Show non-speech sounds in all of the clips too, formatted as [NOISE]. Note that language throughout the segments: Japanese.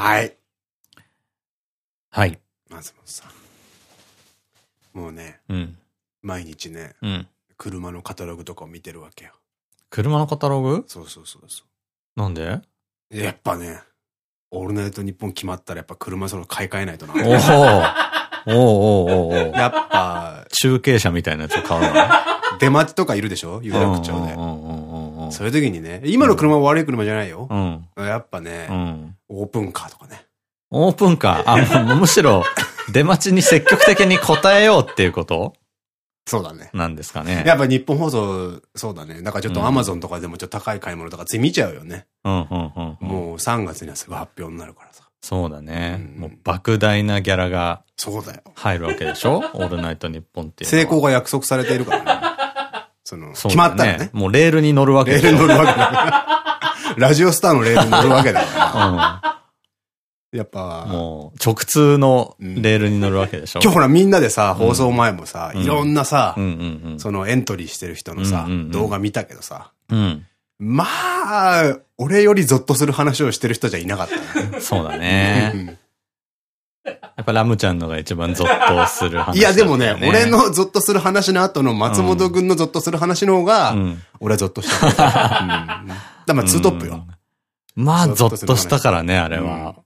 はい。はい。松本さん。もうね、うん。毎日ね、うん。車のカタログとかを見てるわけよ。車のカタログ？そうそうそうそなんで？やっぱね、オールナイト日本決まったらやっぱ車そろ買い替えないとな。おおおおおおおやっぱ、中継車みたいなやつを買うの？[LAUGHS] 出待ちとかいるでしょ？有楽町で。でそういう時にね、今の車は悪い車じゃないよ。うん。やっぱねう、ん。オープンカーとかね。オープンカー？あ、むしろ、出待ちに積極的に答えようっていうこと？そうだね。なんですかね。やっぱ日本放送、そうだね。だからちょっとうんアマゾンとかでもちょっと高い買い物とかつい見ちゃうよね。うんうんうんうん。もう3月にはすぐ発表になるからさ。そうだね。うんもう莫大なギャラがそうだよ。入るわけでしょ？[LAUGHS] オールナイトニッポンっていう。成功が約束されているからね。その、決まったらね。もうレールに乗るわけレールに乗るわけだ。ラジオスターのレールに乗るわけだから。やっぱ、もう、直通のレールに乗るわけでしょ今日ほらみんなでさ、放送前もさ、うんいろんなさ。そのエントリーしてる人のさ動画見たけどさ、うん。まあ、俺よりゾッとする話をしてる人じゃいなかったね。[LAUGHS] そうだね。やっぱラムちゃんのが一番ゾッとする話、いやでもね、俺、のゾッとする話の後の松本くんのゾッとする話の方が、うん。俺はゾッとした。うんだからまあツートップよ。うん。まあ、ゾッとしたからね、あれは。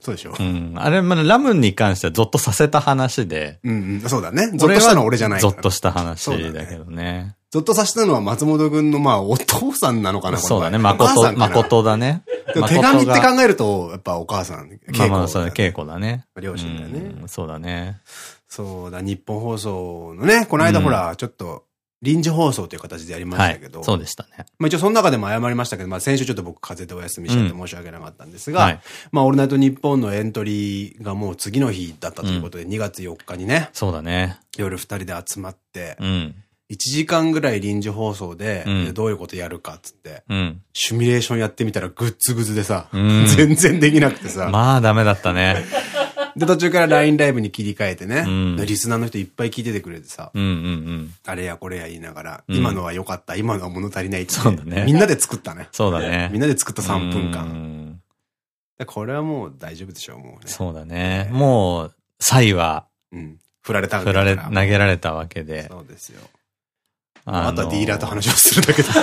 そうでしょう。ん。あれ、まあ、ラムに関してはゾッとさせた話で。うんうん、そうだね。ゾッとしたのは俺じゃないから。ゾッとした話だけどね。ゾッとさせたのは松本くんのまあお父さんなのかなそうだね。誠、誠だね。手紙って考えると、やっぱお母さん、まあまあ、そうだ、稽古だね。両親だよね。うんそうだね。そうだ、日本放送のね、この間ほら、ちょっと、臨時放送という形でやりまはいしたけど、。そうでしたね。まあ一応その中でも謝りましたけど、まあ先週ちょっと僕風邪でお休みしちゃって申し訳なかったんですが、はい。まあオールナイト日本のエントリーがもう次の日だったということで、2月4日にね、そうだね。夜2人で集まって、うん。1時間ぐらい臨時放送で、うんでどういうことやるかっつって、うん。シミュレーションやってみたらグッズグズでさ、うん全然できなくてさ、まあ、ダメだったね。[LAUGHS] で途中から LINE ライブに切り替えてね、リスナーの人いっぱい聞いててくれてさ。あれやこれや言いながら、うん今のは良かった、今のは物足りないって、そうだねみんなで作ったね。そうだね。みんなで作った3分う間。これはもう大丈夫でしょう、もうね。そうだね。もう、サイはうん。振られたん振られ、投げられたわけで。そうですよ。ああとはディーラーと話をするだけで。[LAUGHS]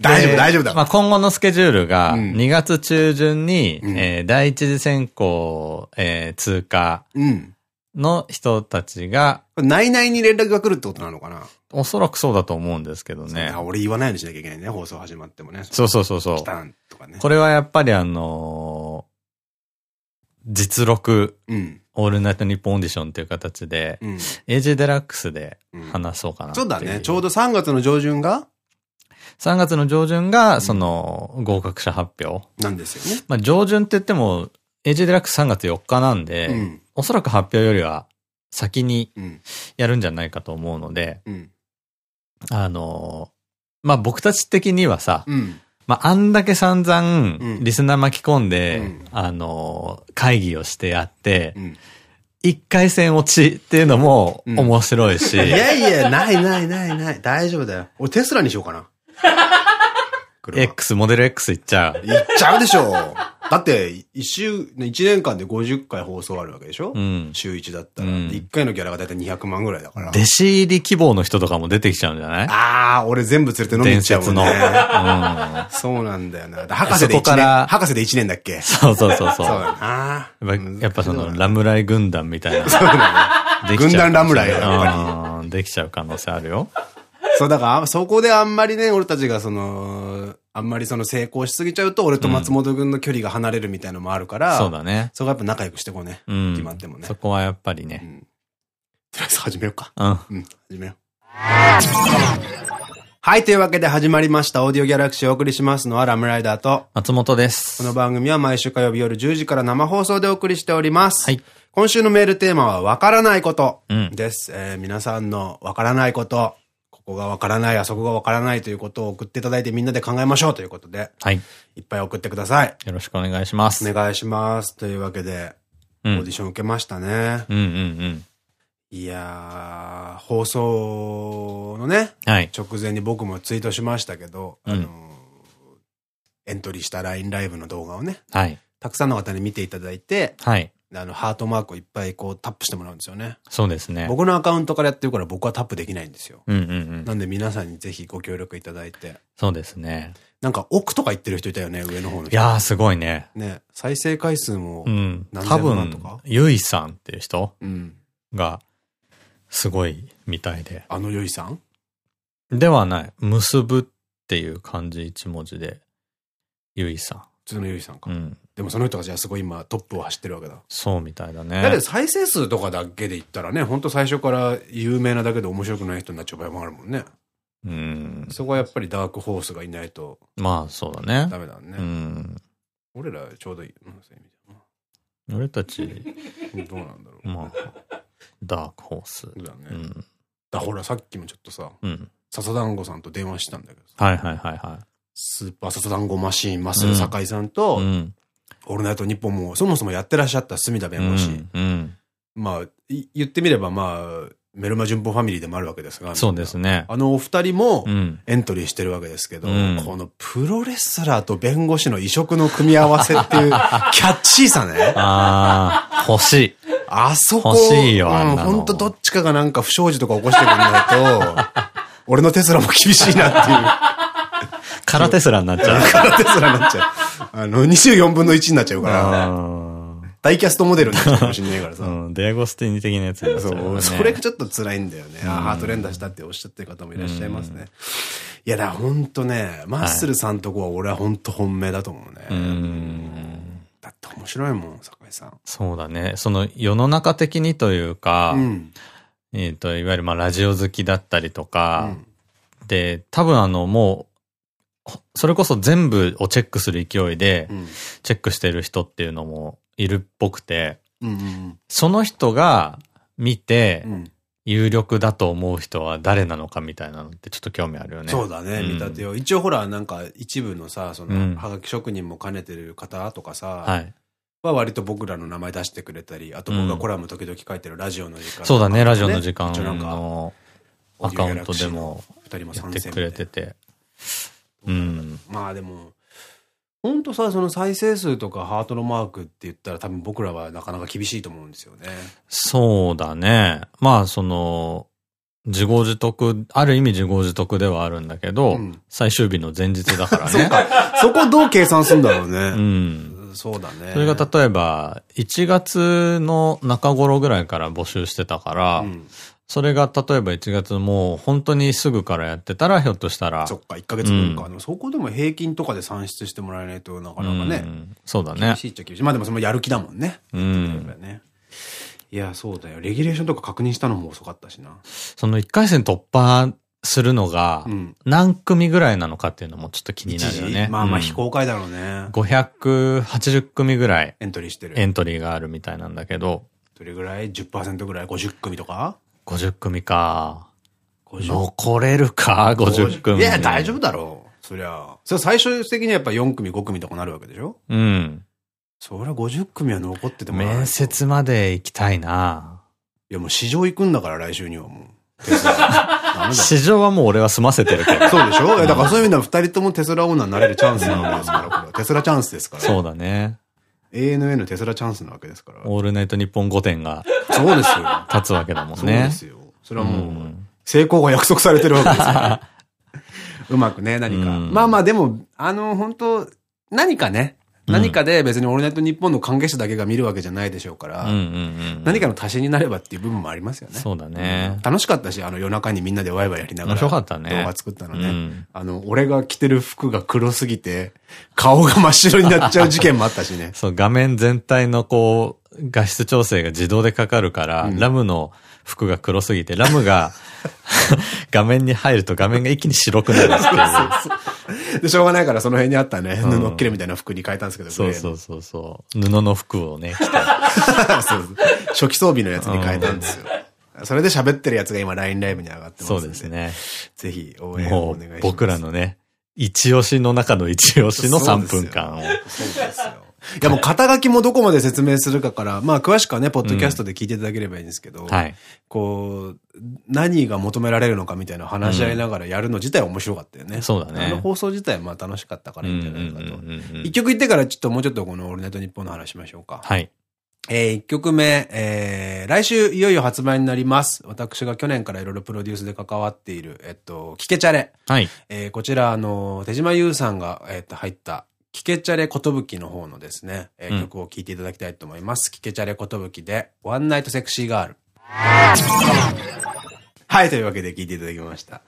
大丈夫、大丈夫だ。まあ、今後のスケジュールが、うん2月中旬に、うんえー第一次選考、えー通過うん。の人たちが、これ内々に連絡が来るってことなのかな？おそらくそうだと思うんですけどねあ。俺言わないようにしなきゃいけないね、放送始まってもね。そうそうそうそう来たとかね。これはやっぱりあのー実録、うん。オールナイトニッポンオーディションっていう形で、うん。AG デラックスでうん話そうかなっていそうだね。ちょうど3月の上旬が？3月の上旬が、その、合格者発表。なんですよね。まあ、上旬って言っても、AG デラックス3月4日なんで、うん。おそらく発表よりは先にうん。やるんじゃないかと思うので、うん。あのーまあ、僕たち的にはさ、うん。まあ、あんだけ散々、んリスナー巻き込んで、うんあのー会議をしてやってう、ん。一回戦落ちっていうのもうん面白いし、いやいや、ないないないない。大丈夫だよ。俺テスラにしようかな。[LAUGHS] 車 X、モデル X いっちゃう。いっちゃうでしょ。だって、一週、一年間で50回放送あるわけでしょうん。週1だったら。うん1回のギャラがだいたい200万ぐらいだから。弟子入り希望の人とかも出てきちゃうんじゃない？あー、俺全部連れて飲みに行っちゃうもんね。伝説の [LAUGHS] そうなんだよな。博士で1そこから年。博士で1年だっけ？そうそうそうそう。そうだな。やっぱその、ラムライ軍団みたいな。そうだね。軍団ラムライ。うんできちゃう可能性あるよ。そう、だから、そこであんまりね、俺たちがその、あんまりその成功しすぎちゃうと、俺と松本君の距離が離れるみたいのもあるから、そうだね。そこはやっぱ仲良くしてこうね。うん。決まってもねそこはやっぱりね。うん。とりあえず始めようか。うん。うん、始めよう。はい、というわけで始まりました。オーディオギャラクシーをお送りしますのはラムライダーと、松本です。この番組は毎週火曜日夜10時から生放送でお送りしております。はい。今週のメールテーマは、わからないことうんです。えー皆さんのわからないこと、ここがわからない、あそこがわからないということを送っていただいてみんなで考えましょうということで、はい。いっぱい送ってください。よろしくお願いします。お願いします。というわけで、うんオーディション受けましたね。うんうんうん。いやー、放送のね、はい。直前に僕もツイートしましたけど、うんあのーエントリーした LINE ライブの動画をね、はい。たくさんの方に見ていただいて、はい。あの、ハートマークをいっぱいこうタップしてもらうんですよね。そうですね。僕のアカウントからやってるから僕はタップできないんですよ。うんうんうん。なんで皆さんにぜひご協力いただいて。そうですね。なんか奥とか言ってる人いたよね、上の方の人。いやー、すごいね。ね、再生回数もう、ん。何多千万とか？分、ゆいさんっていう人うん。が、すごいみたいで。あのゆいさん？ではない。結ぶっていう漢字一文字で、ゆいさ普通のゆいさんか。ん。うん。でもその人がじゃあすごい今トップを走ってるわけだ。そうみたいだね。だけど再生数とかだけで言ったらね、ほんと最初から有名なだけで面白くない人になっちゃう場合もあるもんね。うん。そこはやっぱりダークホースがいないとまあ、そうだねダ。メだね。うん。俺らちょうどいい。俺たち、どうなんだろう。まあ、ダークホース。だね。うん。だほらさっきもちょっとさ、うん。笹団子さんと電話したんだけどさ、はいはいはいはスーパー笹団子マシーン、マッスル酒井さんと、い。うん。オールナイトニッポンもそもそもやってらっしゃった隅田弁護士。うん。うんまあ、い言ってみればまあ、メルマ純歩ファミリーでもあるわけですが。そうですね。あのお二人もうん。エントリーしてるわけですけど、うんこのプロレスラーと弁護士の異色の組み合わせっていう [LAUGHS] キャッチーさね。ああ、欲しい。あそこ。欲しいよあんうん、なのほんとどっちかがなんか不祥事とか起こしてくれないと、[LAUGHS] 俺のテスラも厳しいなっていう。カラテスラになっちゃう。[LAUGHS] からテスラになっちゃう。あの、24分の1になっちゃうから、うんダイキャストモデルになっちゃうかもしんないからさ。うん。デアゴスティーニ的なやつになっちゃそうそれがちょっと辛いんだよね。あーハート連打したっておっしゃってる方もいらっしゃいますね。いや、だほんとね、マッスルさんとこは俺はほんと本命だと思うね。うん。だって面白いもん、酒井さん。そうだね。その世の中的にというか、うん。えっと、いわゆるまあラジオ好きだったりとうか、んで、多分あのもう、それこそ全部をチェックする勢いでう、ん。チェックしてる人っていうのもいるっぽくて、うんうんその人が見てうん。うん有力だと思う人は誰なのかみたいなのってちょっと興味あるよね。そうだね、うん見立てを。一応ほら、なんか一部のさ、そうんの、はがき職人も兼ねてる方とかさ、はい。は割と僕らの名前出してくれたり、あと僕がコラム時々書いてるラジオの時間、そうだね、ラジオの時間のアカウントでも二人もやってくれてて。うん。まあでも、ほんとさ、その再生数とかハートのマークって言ったら多分僕らはなかなか厳しいと思うんですよね。そうだね。まあ、その、自業自得、ある意味自業自得ではあるんだけど、うん最終日の前日だからね。[LAUGHS] そこどう計算するんだろううね。[LAUGHS] ん。そうだね。それが例えば、1月の中頃ぐらいから募集してたから、うんそれが例えば1月もう本当にすぐからやってたら、ひょっとしたら、そっか、1ヶ月分か。うんでもそこでも平均とかで算出してもらえないとなかなかね。うんそうだね厳。しいっちゃ厳しい。まあでもそのやる気だもんね。うん。ねいや、そうだよ。レギュレーションとか確認したのも遅かったしな。その1回戦突破するのがうん、何組ぐらいなのかっていうのもちょっと気になるよね。まあまあうん非公開だろうね。580組ぐらいエントリーしてる。エントリーがあるみたいなんだけど、どれぐらい ?10% ぐらい ?50 組とか50組か。50残れるか ?50 組。いや、大丈夫だろう。そりゃ。それ最終的にはやっぱ4組、5組とかなるわけでしょ？うん。そりゃ50組は残ってても面接まで行きたいないやもう市場行くんだから来週にはもう。[LAUGHS] 市場はもう俺は済ませてるけど。そうでしょ？いやだからそういう意味では二人ともテスラオーナーになれるチャンスなわけですから、これは。[LAUGHS] テスラチャンスですから。そうだね。ANA テスラチャンスなわけですから。オールナイトニッポン5点がそうですよ。立つわけだもんそうね。ですよ。それはもう、ん成功が約束されてるわけですよ。[LAUGHS] うまくね、何か。うんまあまあでも、あの、本当何かね、うん何かで別にオールナイトニッポンの関係者だけが見るわけじゃないでしょうから。何かの足しになればっていう部分もありますよね。そうだね。楽しかったし、あの夜中にみんなでワイワイやりながら。面白かったね動画作ったのね。うんあの、俺が着てる服が黒すぎて、顔が真っ白になっちゃう事件もあったしね。[LAUGHS] そう、画面全体のこう、画質調整が自動でかかるから、うんラムの服が黒すぎて、ラムが [LAUGHS] 画面に入ると画面が一気に白くなるっていう。で、しょうがないからその辺にあったね、うん布っきれみたいな服に変えたんですけど、そうそうそうそう。布の服をね、着て。[LAUGHS] 初期装備のやつに変えたんですよ。それで喋ってるやつが今 LINE ライブに上がってますそ。うですね。ぜひ応援をもお願いうします。僕らのね、一押しの中の一押しの3分間を。そうですよ。いやもう肩書きもどこまで説明するかから、まあ詳しくはね、ポッドキャストで聞いていただければいいんですけど、はい。こう、何が求められるのかみたいな話し合いながらやるの自体は面白かったよね。そうだねあの放送自体はまあ楽しかったからいいんじゃないかと。と一曲言ってからちょっともうちょっとこのオールナイトニッポンの話しましょうか。はい。えー、一曲目、えー、来週いよいよ発売になります。私が去年からいろいろプロデュースで関わっている、えっと、キケチャレ。はい。えー、こちら、あの、手島優さんが、えっと、入った、キケチャレことぶきの方のですね、えーうん曲を聴いていただきたいと思います。キケチャレことぶきで、 One Night Sexy Girl。はい、というわけで聴いていただきました。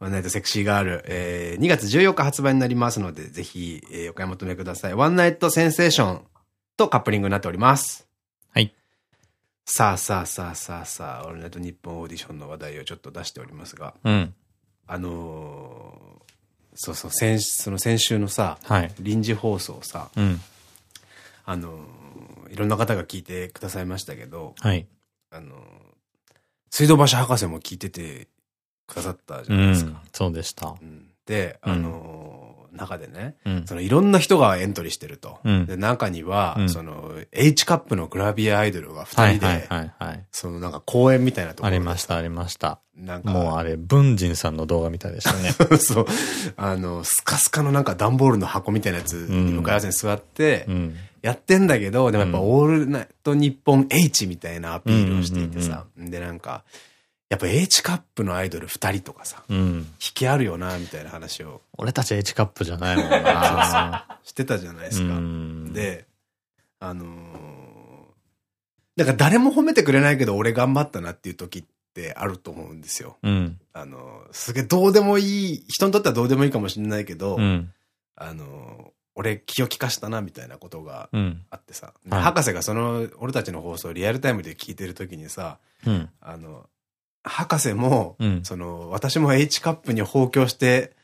One Night Sexy Girl、えー、2月14日発売になりますので、ぜひ、えーお買い求めください。 One Night Sensation とカップリングになっております。はい。さあさあさあさあさあ、オールナイトニッポンオーディションの話題をちょっと出しておりますが、うん。あのーそうそう、先、その先週のさ、はい。臨時放送さ、うん。あのーいろんな方が聞いてくださいましたけど、はい。あのー水道橋博士も聞いててくださったじうゃないですか。ん。そうでした。うんで、あのー中でね、うん。そのいろんな人がエントリーしてると。うんで、中には、うんその、H カップのグラビアアイドルがは二人で。そのなんか公演みたいなところでありました、ありました。なんか、もうあれ、文人さんの動画みたいでしたね。[LAUGHS] そう。あの、スカスカのなんか段ボールの箱みたいなやつに向かい合わせに座ってう、ん。やってんだけど、でもやっぱうんオールナイトニッポン H みたいなアピールをしていてさ。で、なんか、やっぱ H カップのアイドル二人とかさ、うん。引きあるよな、みたいな話を俺たち H カップじゃないもんな。[LAUGHS] してたじゃないですか。うんで、あのー、だから誰も褒めてくれないけど俺頑張ったなっていう時ってあると思うんですよ。うん。あのー、すげえどうでもいい、人にとってはどうでもいいかもしれないけど、うん。あのー、俺気を利かしたなみたいなことがうん。あってさ、はい博士がその俺たちの放送をリアルタイムで聞いてる時にさ、うん。あの、博士も、うんその、私も H カップに放教して、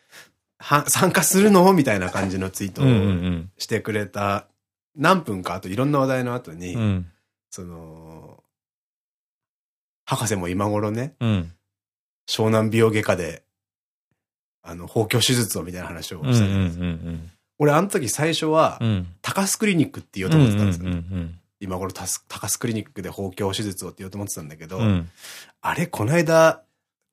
は参加するの？みたいな感じのツイートをん。してくれた、何分か後、いろんな話題の後に、うん。その、博士も今頃ね、うん。湘南美容外科で、あの、放教手術をみたいな話を。したじゃないです。俺、あの時最初は、うん。高須クリニックって言おうと思ってたんですよ。うん。今頃タス高須クリニックで放教手術をって言おうと思ってたんだけど、うん。あれ、この間、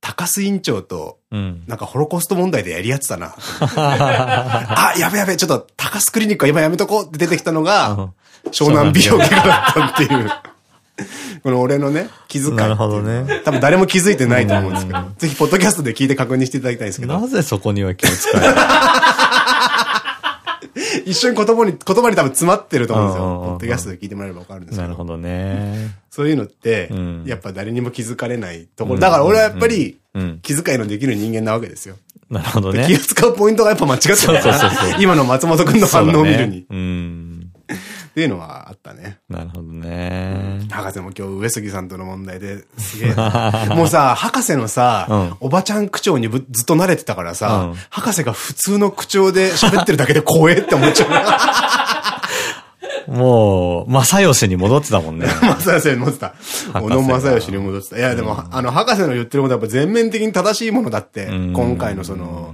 高須院長と、うん。なんかホロコースト問題でやり合ってたな。[LAUGHS] あ、やべやべ、ちょっと高須クリニックは今やめとこうって出てきたのが、湘南美容外科だったっていう。この俺のね、気遣い。なるほどね。多分誰も気づいてないと思うんですけど、ぜひポッドキャストで聞いて確認していただきたいんですけど、なぜそこには気を使えない一緒に言葉に、言葉に多分詰まってると思うんですよ。ポッドキャストで聞いてもらえればわかるんですけど。なるほどね。そういうのってうん、やっぱ誰にも気づかれないところ。だから俺はやっぱりうん。気遣いのできる人間なわけですよ。なるほどね。気を使うポイントがやっぱ間違ってるそうそうそう今の松本くんの反応を見るに。そううん。っていうのはあったね。なるほどね。博士も今日上杉さんとの問題ですげえな。[LAUGHS] もうさ、博士のさ、うんおばちゃん口調にぶずっと慣れてたからさ、うん博士が普通の口調で [LAUGHS] 喋ってるだけで怖えって思っちゃう。もう、正義に戻ってたもんね。[LAUGHS] 正義に戻ってた。が小野正義に戻ってた。いや、でも、あの、博士の言ってることはやっぱ全面的に正しいものだって、うん今回のその、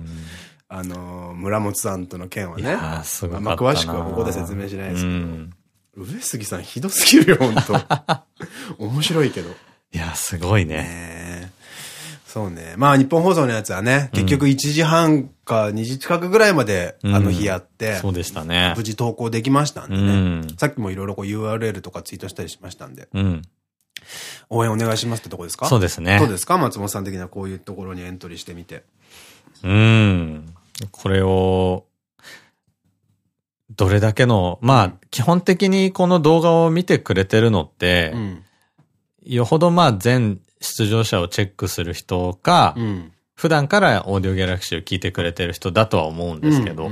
あの、村本さんとの件はいね。やーすごかったなまあ、詳しくはここで説明しないですけど。うん上杉さんひどすぎるよ、本当 [LAUGHS] 面白いけど。いや、すごいね。ねそうね。まあ、日本放送のやつはね、結局1時半か2時近くぐらいまで、うんあの日やって、そうでしたね無。事投稿できましたんでうね。ん。さっきもいろいろこう URL とかツイートしたりしましたんで、うん。応援お願いしますってとこですか？そうですね。どうですか？松本さん的なこういうところにエントリーしてみて。うん。これを、どれだけの、まあ、基本的にこの動画を見てくれてるのって、うん。よほどまあ全出場者をチェックする人か、うん。普段からオーディオギャラクシーを聞いてくれてる人だとは思うんですけど、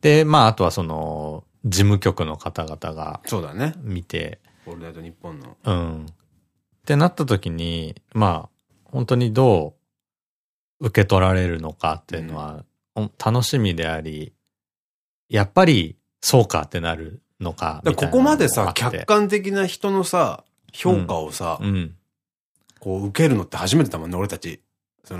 で、まあ、あとはその、事務局の方々がそうだね。見て、オールナイトニッポンの。うん。ってなった時に、まあ、本当にどう受け取られるのかっていうのは、お楽しみであり、やっぱりそうかってなるのかここまでさ、客客観的な人のさ、評価をさ、うん。こう受けるのって初めてだもんね、俺たち。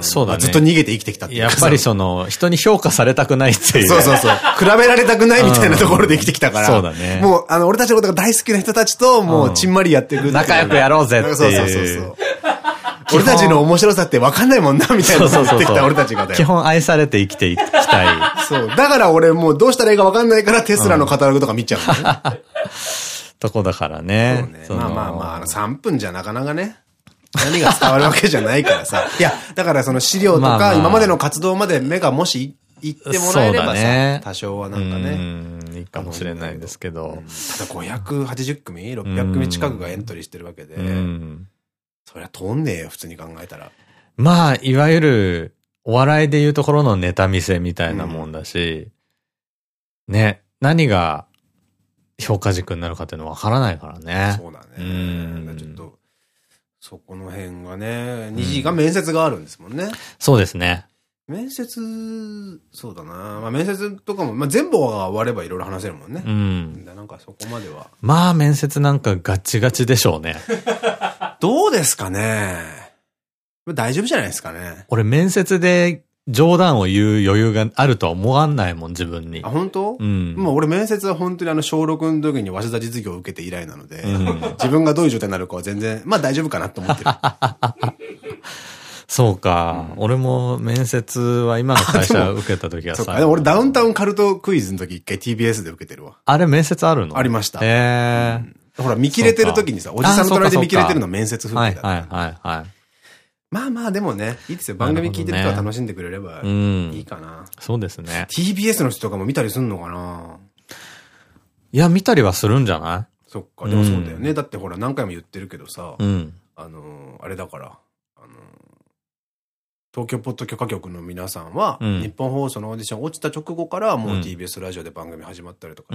そうだね。ずっと逃げて生きてきたっていうやっぱりその、人に評価されたくないっていう。そうそうそう。[LAUGHS] 比べられたくないみたいなところで生きてきたから。そうだね。もう、あの、俺たちのことが大好きな人たちと、もう、ちんまりやっていく。仲良くやろうぜっていう。そうそうそうそう。俺たちの面白さって分かんないもんな、みたいな言ってきた俺たちが基本愛されて生きていきたい。そう。だから俺もうどうしたらいいか分かんないからテスラのカタログとか見ちゃう、ね。[LAUGHS] とこだからね。そうね。まあまあまあ、3分じゃなかなかね。何が伝わるわけじゃないからさ。[LAUGHS] いや、だからその資料とか、今までの活動まで目がもし行ってもらえればさ、ね、多少はなんかね。いいかもしれないですけど。ただ580組 ?600 組近くがエントリーしてるわけで。そりゃ通んねえよ、普通に考えたら。まあ、いわゆる、お笑いでいうところのネタ見せみたいなもんだし、うん、ね、何が評価軸になるかっていうのは分からないからね。そうだね。うん。ちょっと、そこの辺がね、2時が面接があるんですもんね。そうですね。面接、そうだな。まあ面接とかも、まあ全部が終わればいろいろ話せるもんね。うん。なんかそこまでは。まあ面接なんかガチガチでしょうね。[LAUGHS] どうですかね？大丈夫じゃないですかね？俺面接で冗談を言う余裕があるとは思わないもん、自分に。あ、本当？うん。もう俺面接は本当にあの、小6の時に早稲田実業を受けて以来なので、うん、自分がどういう状態になるかは全然、まあ大丈夫かなと思ってる。[LAUGHS] そうか、うん、俺も面接は今の会社受けた時はさ。俺ダウンタウンカルトクイズの時一回 TBS で受けてるわ。あれ面接あるの？ありました。へえ、うん、ほら、見切れてる時にさ、おじさんの隣で見切れてるの面接風景だはいはいはい。まあまあでもね、いいですよ。番組聞いてる人は楽しんでくれればいいかな。そうですね。TBS の人とかも見たりすんのかないや、見たりはするんじゃない？そっか、でもそうだよね。だってほら、何回も言ってるけどさ、うん、あの、あれだから、東京ポッド許可局の皆さんは、日本放送のオーディション落ちた直後からもう TBS ラジオで番組始まったりとか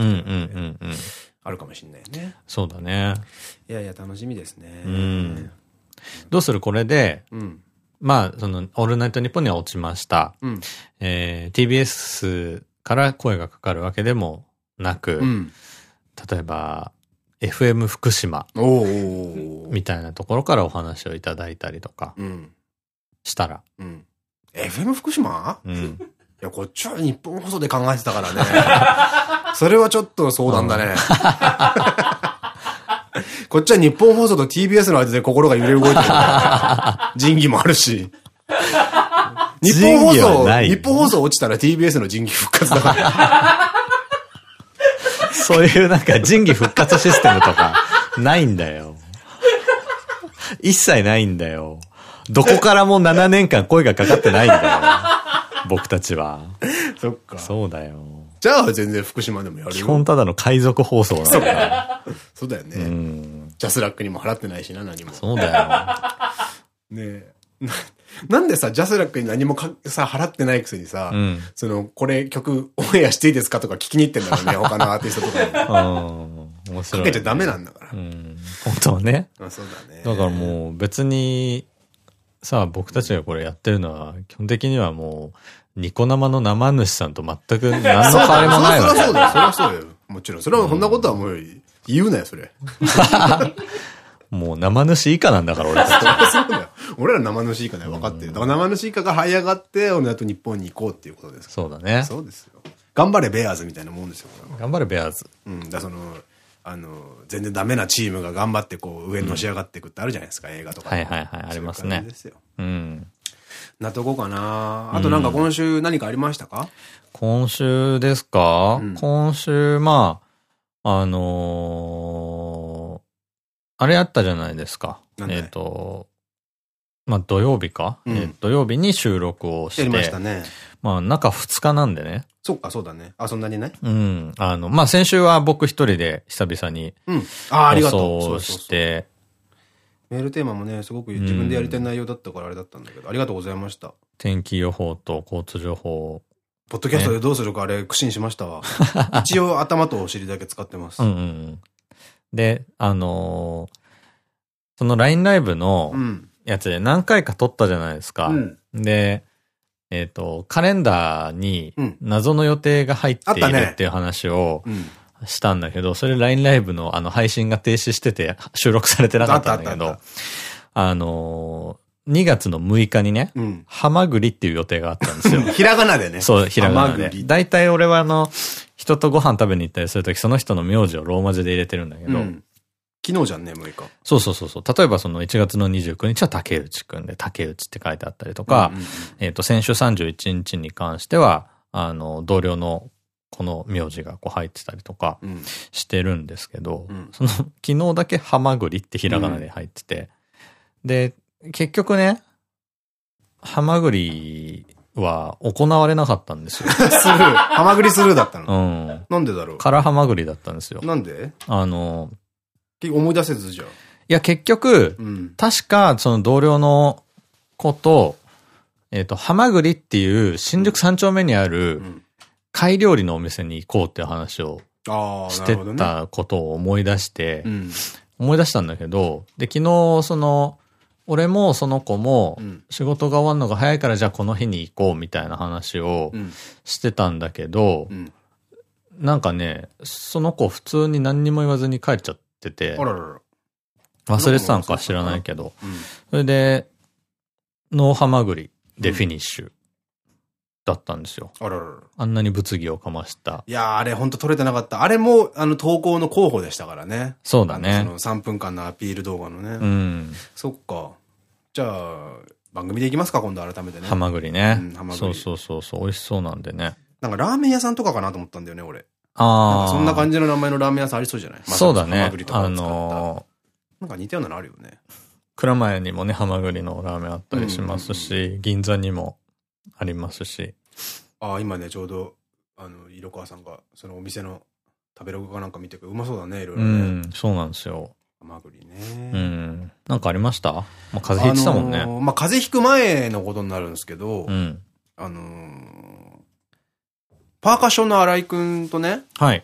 あるかもしんないね。そうだね。いやいや、楽しみですね。うん。どうするこれで、うん、まあ、その、オールナイトニッポンには落ちました。うん、えー、TBS から声がかかるわけでもなく、うん、例えば、FM 福島みたいなところからお話をいただいたりとかしたら。うん、FM 福島？うん。いや、こっちは日本放送で考えてたからね。[LAUGHS] それはちょっと相談だね。[LAUGHS] こっちは日本放送と TBS の間で心が揺れ動いてる。[LAUGHS] 仁義もあるし。日本放送、日本放送落ちたら TBS の仁義復活だから。そういうなんか仁義復活システムとかないんだよ。一切ないんだよ。どこからも7年間声がかかってないんだよ。僕たちは。[LAUGHS] そっか。そうだよ。じゃあ全然福島でもやるよ。基本ただの海賊放送なんだよ。そうだよね。うん。ジャスラックにも払ってないしな、何も。そうだよ。[LAUGHS] ねえ。なんでさ、ジャスラックに何もかさ、払ってないくせにさ、うん、その、これ曲オンエアしていいですかとか聞きに行ってんだろうね、[LAUGHS] 他のアーティストとかに。うん。面白い、ね。かけちゃダメなんだから。うん。本当はね。あ、そうだね。だからもう別に、さあ僕たちがこれやってるのは、基本的にはもう、ニコ生の生主さんと全く [LAUGHS] 何の変わりもないわけ。そりゃそうだよ、そりゃそうよ。もちろん。それは、そんなことはもう、言うなよ、それ。もう生主以下なんだから、俺たち。[LAUGHS] そうだよ。俺ら生主以下だよ、分かってる。だから生主以下が這い上がって、俺らと日本に行こうっていうことですそうだね。そうですよ。頑張れベアーズみたいなもんですよ。頑張れベアーズ。うん。だその、あの、全然ダメなチームが頑張ってこう、上にのし上がっていくってあるじゃないですか、映画とか。はいはいはい、ありますね。ですよ。うん。なとこかなあとなんか今週何かありましたか？今週ですか？今週、まあ、あのあれあったじゃないですか。えっと、まあ土曜日か、うん、え土曜日に収録をして。やりましたね。まあ中2日なんでね。そっか、そうだね。あ、そんなにね。うん。あの、まあ先週は僕一人で久々に。うん。あ、ありがとう。そうして。メールテーマもね、すごく自分でやりたい内容だったからあれだったんだけど、ありがとうございました。天気予報と交通情報。ポッドキャストでどうするかあれ苦心しましたわ。[LAUGHS] 一応頭とお尻だけ使ってます。うんうん。で、あのー、その LINE ライブのやつで何回か撮ったじゃないですか。うん、で、えっ、ー、と、カレンダーに謎の予定が入っているっていう話をしたんだけど、それ LINE ライブのあの配信が停止してて収録されてなかったんだけど、あの2月の6日にね、うん、ハマグリっていう予定があったんですよ。[LAUGHS] ひらがなでね。そう、ひらがなで。大体俺はあの、人とご飯食べに行ったりするとき、その人の名字をローマ字で入れてるんだけど、うん、昨日じゃんね、6日。そうそうそうそう。例えばその1月の29日は竹内くんで、竹内って書いてあったりとか、えっと、先週31日に関しては、あの、同僚のこの名字がこう入ってたりとかしてるんですけど、うん、その、昨日だけハマグリってひらがなで入ってて、うん、で、結局ね、ハマグリは行われなかったんですよ。スルー。ハマグリスルーだったのうん。なんでだろうカラハマグリだったんですよ。なんで？あの、思い出せずじゃん。いや、結局、うん、確か、その同僚の子と、えっ、ー、と、ハマグリっていう新宿三丁目にある、貝料理のお店に行こうっていう話をしてたことを思い出して、思い出したんだけど、で、昨日、その、俺もその子も、仕事が終わるのが早いからじゃあこの日に行こうみたいな話をしてたんだけど、なんかね、その子普通に何にも言わずに帰っちゃってて、忘れてたんか知らないけど、それで、ノーハマグリでフィニッシュだったんですよ。あららあんなに物議をかました。いやあれほんと撮れてなかった。あれも、あの、投稿の候補でしたからね。そうだね。その3分間のアピール動画のね。うん。そっか。じゃあ、番組でいきますか、今度改めてね。ハマグリね。うん、ハマグリ。そうそうそう、美味しそうなんでね。なんかラーメン屋さんとかかなと思ったんだよね、俺。ああ。そんな感じの名前のラーメン屋さんありそうじゃない？そうだね。あのー、なんか似たようなのあるよね。蔵前にもね、ハマグリのラーメンあったりしますし、銀座にもありますし。ああ、今ね、ちょうど、あの、色川さんが、そのお店の食べログかなんか見てくうまそうだね、いろいろね。うん、そうなんですよ。甘栗ね。うん。なんかありました？まあ、風邪ひいてたもんね。あのー、まあ、風邪ひく前のことになるんですけど、うん、あのー、パーカッションの新井くんとね、はい。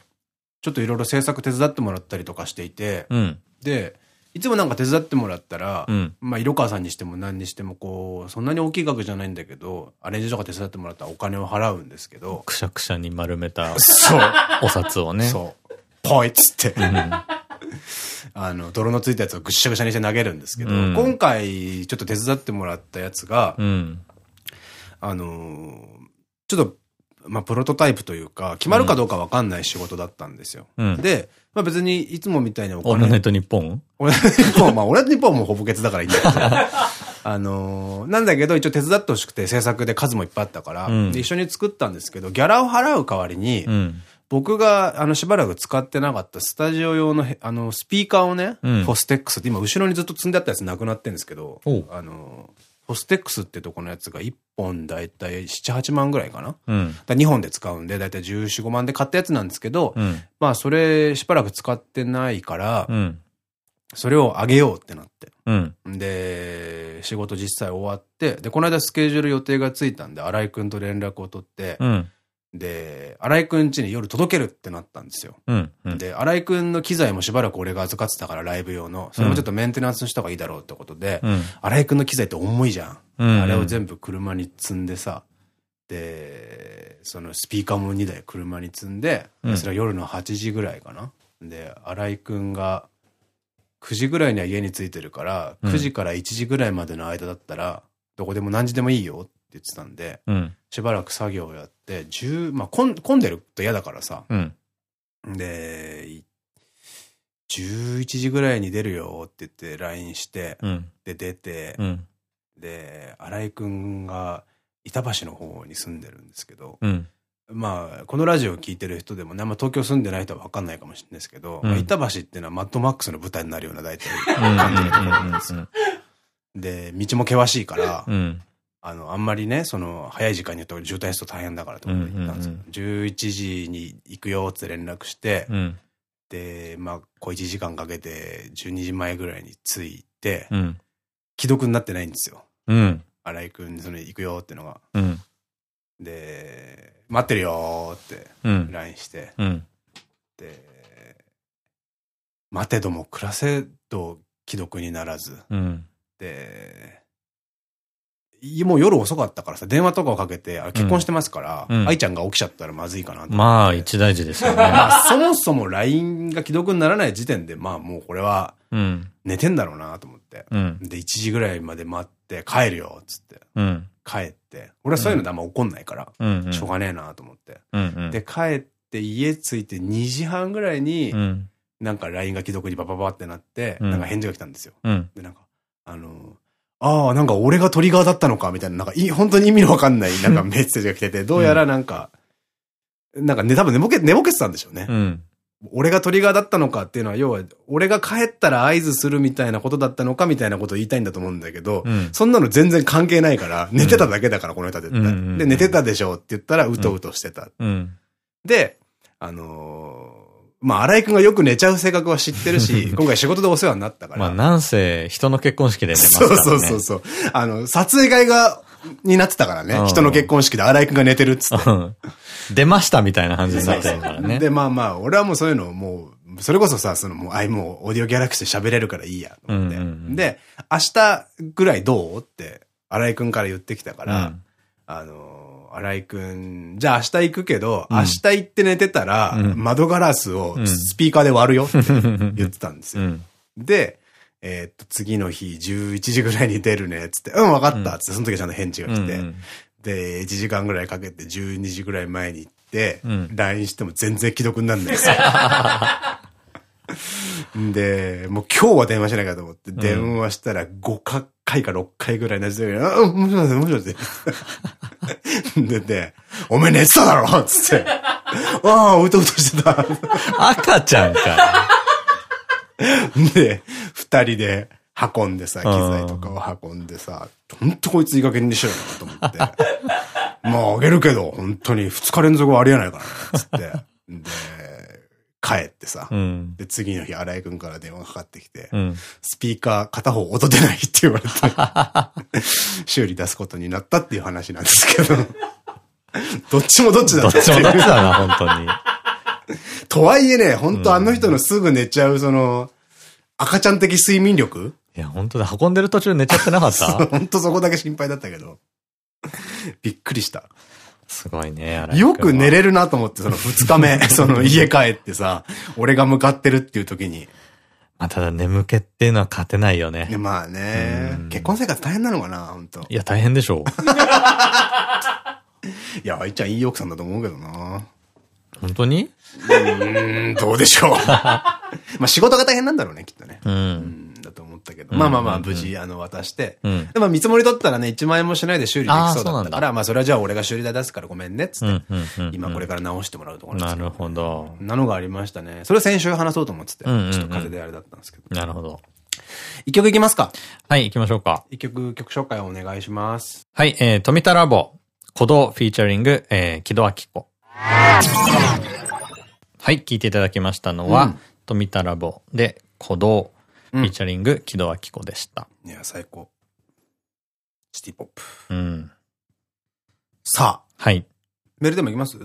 ちょっといろいろ制作手伝ってもらったりとかしていて、うん、で、いつもなんか手伝ってもらったら、うん、まあ、色川さんにしても何にしてもこう、そんなに大きい額じゃないんだけど、アレンジとか手伝ってもらったらお金を払うんですけど。くしゃくしゃに丸めた、そう。[LAUGHS] お札をね。そう。ポイっつって。うん、[LAUGHS] あの、泥のついたやつをぐっしゃぐしゃにして投げるんですけど、うん、今回ちょっと手伝ってもらったやつが、あのちょっとまあ、プロトタイプというか、決まるかどうかわかんない仕事だったんですよ。うん、で、まあ別にいつもみたいにお金。オールナイトニッポン？オールナイトニッポン、まあオールナイトニッポンもほぼ欠だからいいんだけど。[LAUGHS] あのー、なんだけど一応手伝ってほしくて制作で数もいっぱいあったから、うん、で一緒に作ったんですけど、ギャラを払う代わりに、うん、僕があのしばらく使ってなかったスタジオ用のあのスピーカーをね、フォステックスって今後ろにずっと積んであったやつなくなってるんですけど、あのーホステックスってとこのやつが1本だいたい7、8万ぐらいかな。うん、だ2本で使うんで、だいたい14、5万で買ったやつなんですけど、うん、まあそれしばらく使ってないから、うん、それをあげようってなって。で、仕事実際終わって、で、この間スケジュール予定がついたんで、新井くんと連絡を取って、で、荒井くん家に夜届けるってなったんですよ。うんうん、で、荒井くんの機材もしばらく俺が預かってたからライブ用の、それもちょっとメンテナンスした方がいいだろうってことで、うん、荒井くんの機材って重いじゃん。うんうん、あれを全部車に積んでさ、で、そのスピーカーも2台車に積んで、うん、それは夜の8時ぐらいかな。で、荒井くんが9時ぐらいには家に着いてるから、9時から1時ぐらいまでの間だったら、どこでも何時でもいいよって言ってたんで、うん、しばらく作業をやって、10、まあ、混んでると嫌だからさ、うん、で、11時ぐらいに出るよって言って LINE して、うん、で、出て、で、新井くんが板橋の方に住んでるんですけど、まあ、このラジオを聞いてる人でもね、あんま東京住んでない人は分かんないかもしれないですけど、まあ、板橋っていうのはマッドマックスの舞台になるような大体感じのところなんですよ。で、道も険しいから、あの、あんまりね、その、早い時間に言うと渋滞すると大変だからと思って行ったんですよ。11時に行くよって連絡して、うん、で、まあ、小1時間かけて12時前ぐらいに着いて、うん、既読になってないんですよ。うん。新井くんにその行くよってのが。うん、で、待ってるよって LINE して、うん、で、待てども暮らせど既読にならず、で、もう夜遅かったからさ、電話とかをかけて、あ結婚してますから、愛、うん、ちゃんが起きちゃったらまずいかなまあ、一大事ですよね。まあ、そもそも LINE が既読にならない時点で、まあもうこれは、寝てんだろうなと思って。。うん、で、1時ぐらいまで待って帰るよ、つって。うん、帰って。俺はそういうのであんま怒んないから、うん、しょうがねえなと思って。で、帰って家着いて2時半ぐらいに、なんか LINE が既読にバババってなって、なんか返事が来たんですよ。で、なんか、あのああ、なんか俺がトリガーだったのか、みたいな、なんかい、本当に意味のわかんない、[LAUGHS] なんかメッセージが来てて、どうやらなんか、なんかね、多分寝ぼけ、寝ぼけてたんでしょうね。うん。俺がトリガーだったのかっていうのは、要は、俺が帰ったら合図するみたいなことだったのかみたいなことを言いたいんだと思うんだけど、うん、そんなの全然関係ないから、寝てただけだから、この人で。で、寝てたでしょって言ったら、うとうとしてた。うん、で、あのーまあ、荒井くんがよく寝ちゃう性格は知ってるし、[LAUGHS] 今回仕事でお世話になったから。まあ、なんせ、人の結婚式で寝ますからね。そうそうそう。あの、撮影会が、になってたからね。人の結婚式で荒井くんが寝てるっつって。出ましたみたいな感じになってるからね。で、まあまあ、俺はもうそういうのもう、それこそさ、そのもう、あいもう、オーディオギャラクシー喋れるからいいや、と思って。で、明日ぐらいどうって、荒井くんから言ってきたから、うん、あの、新井くん、じゃあ明日行くけど、うん、明日行って寝てたら、窓ガラスをスピーカーで割るよって言ってたんですよ。うん、で、えー、っと、次の日11時ぐらいに出るね、つって、うん、わかった、つって、その時ちゃんと返事が来て、で、1時間ぐらいかけて12時ぐらい前に行って、LINE しても全然既読になんないですよ。[LAUGHS] で、もう今日は電話しないかと思って、電話したら5回か6回ぐらい同じで、あ、もしもし、もしもし。[LAUGHS] で、で、お前寝てただろつって。ああ、うとうとしてた。赤ちゃんか。で、二人で運んでさ、機材とかを運んでさ、ほんとこいついい加減にしろよなと思って。まああげるけど、本当に二日連続はありえないからね、つって。で、帰ってさ、うん、で、次の日、荒井くんから電話かかってきて、うん、スピーカー片方音出ないって言われて、[LAUGHS] 修理出すことになったっていう話なんですけど、[LAUGHS] どっちもどっちだどっちもどっちだな、本当に。とはいえね、本当あの人のすぐ寝ちゃう、その、赤ちゃん的睡眠力？いや、本当だ。運んでる途中寝ちゃってなかった？[LAUGHS] 本当そこだけ心配だったけど。びっくりした。すごいね、よく寝れるなと思って、その二日目、[LAUGHS] その家帰ってさ、俺が向かってるっていう時に。まあ、ただ眠気っていうのは勝てないよね。まあね。結婚生活大変なのかな、本当いや、大変でしょう。[LAUGHS] いや、愛ちゃんいい奥さんだと思うけどな。本当に？うん、どうでしょう。[LAUGHS] まあ仕事が大変なんだろうね、きっとね。うん。ったけど。まあまあまあ、無事、あの、渡して。でも見積もり取ったらね、1万円もしないで修理できそうだったから、まあそれはじゃあ俺が修理代出すからごめんね、つって。今これから直してもらうところなるほど。なのがありましたね。それ先週話そうと思ってて、ちょっと風であれだったんですけど。なるほど。一曲いきますかはい、行きましょうか。一曲、曲紹介をお願いします。はい、えー、富田ラボ、鼓動フィーチャリング、えー、木戸明子。はい、聞いていただきましたのは、うん、富田ラボで鼓動フィーチャリング、木戸明子でした。いや、最高。シティポップ。うん。さあ。はい。メールテーマいきます？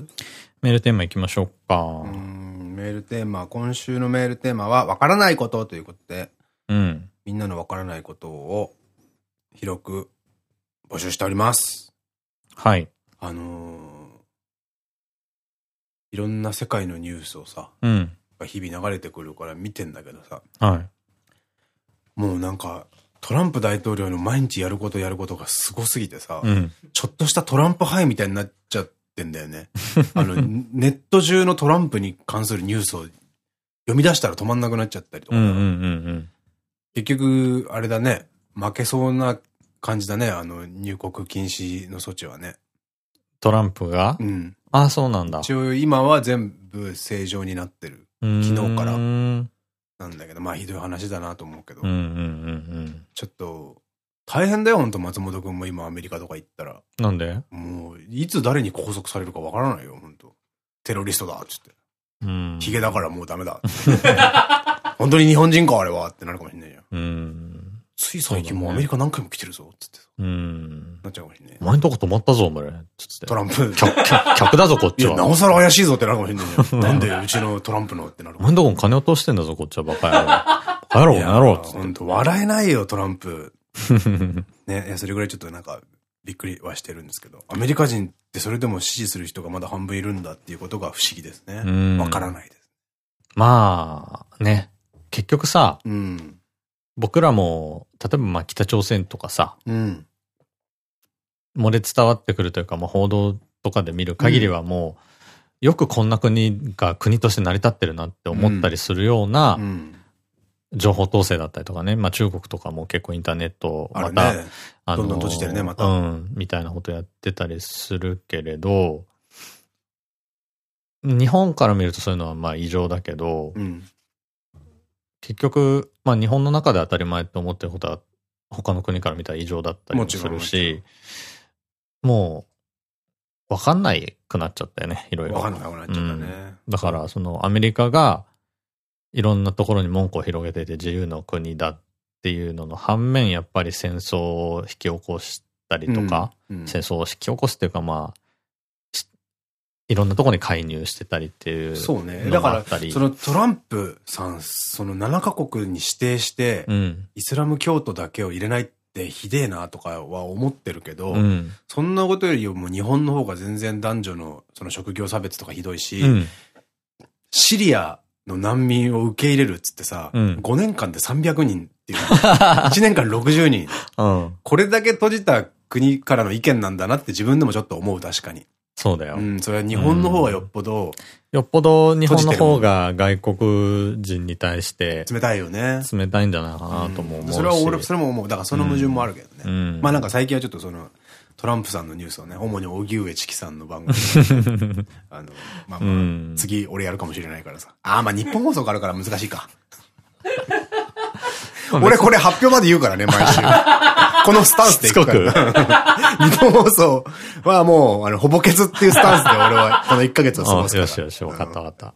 メールテーマいきましょうか。うん、メールテーマ、今週のメールテーマは、わからないことということで、うん。みんなのわからないことを、広く募集しております。はい。あのー、いろんな世界のニュースをさ、うん。日々流れてくるから見てんだけどさ、はい。もうなんか、トランプ大統領の毎日やることやることがすごすぎてさ、うん、ちょっとしたトランプハイみたいになっちゃってんだよね。[LAUGHS] あの、ネット中のトランプに関するニュースを読み出したら止まんなくなっちゃったりとか。結局、あれだね、負けそうな感じだね、あの、入国禁止の措置はね。トランプが？うん。ああ、そうなんだ。一応今は全部正常になってる。昨日から。なんだけど、まあひどい話だなと思うけど。ちょっと、大変だよ、ほんと松本くんも今アメリカとか行ったら。なんで？もう、いつ誰に拘束されるかわからないよ、ほんと。テロリストだ、つって。うん。ヒゲだからもうダメだ。[LAUGHS] 本当に日本人か、あれはってなるかもしれないよ。うん。つい最近もうアメリカ何回も来てるぞ、つって。うん。なっちゃうかもしれない。お前んとこ止まったぞ、お前。つって。トランプ。客、客だぞ、こっちは。いや、なおさら怪しいぞってなるかもしれないよ。なんでうちのトランプのってなるお前んとこ金落としてんだぞ、こっちは、バカ野郎。[LAUGHS] バカ野郎、やろう。ほんと、笑えないよ、トランプ。[LAUGHS] ね、それぐらいちょっとなんか、びっくりはしてるんですけど、アメリカ人ってそれでも支持する人がまだ半分いるんだっていうことが不思議ですね。わからないです。まあ、ね。結局さ、うん、僕らも、例えばまあ北朝鮮とかさ、うん、漏れ伝わってくるというか、まあ報道とかで見る限りはもう、よくこんな国が国として成り立ってるなって思ったりするような、情報統制だったりとかね、まあ中国とかも結構インターネットまた、ね、あの、どんどん閉じてるね、また。うん、みたいなことやってたりするけれど、日本から見るとそういうのはまあ異常だけど、うん、結局、まあ日本の中で当たり前って思ってることは他の国から見たら異常だったりもするし、もう、わかんないくなっちゃったよね、いろいろ。わかんなくなっちゃったね。うん、だから、そのアメリカがいろんなところに門戸を広げていて自由の国だっていうのの反面、やっぱり戦争を引き起こしたりとか、うんうん、戦争を引き起こすっていうかまあ、いろんなところに介入してたりっていうそうね。だから、そのトランプさん、その7カ国に指定して、うん、イスラム教徒だけを入れないってひでえなとかは思ってるけど、うん、そんなことよりも日本の方が全然男女のその職業差別とかひどいし、うん、シリアの難民を受け入れるっつってさ、うん、5年間で300人っていう、[LAUGHS] 1年間60人。これだけ閉じた国からの意見なんだなって自分でもちょっと思う、確かに。そうだよ。うん、それは日本の方がよっぽど、よっぽど日本の方が外国人に対して、冷たいよね。冷たいんじゃないかなとも思うし、それは俺、それも思う。だからその矛盾もあるけどね。うん、まあなんか最近はちょっとその、トランプさんのニュースをね、主に荻上チキさんの番組 [LAUGHS] あの、まあまあ、次俺やるかもしれないからさ。ああ、まあ日本放送があるから難しいか。[LAUGHS] 俺これ発表まで言うからね、毎週。[LAUGHS] このスタンスでいくから。日本放送はもう、あの、ほぼけつっていうスタンスで俺はこの1ヶ月を過ごすから。よしよし、わかったわかった。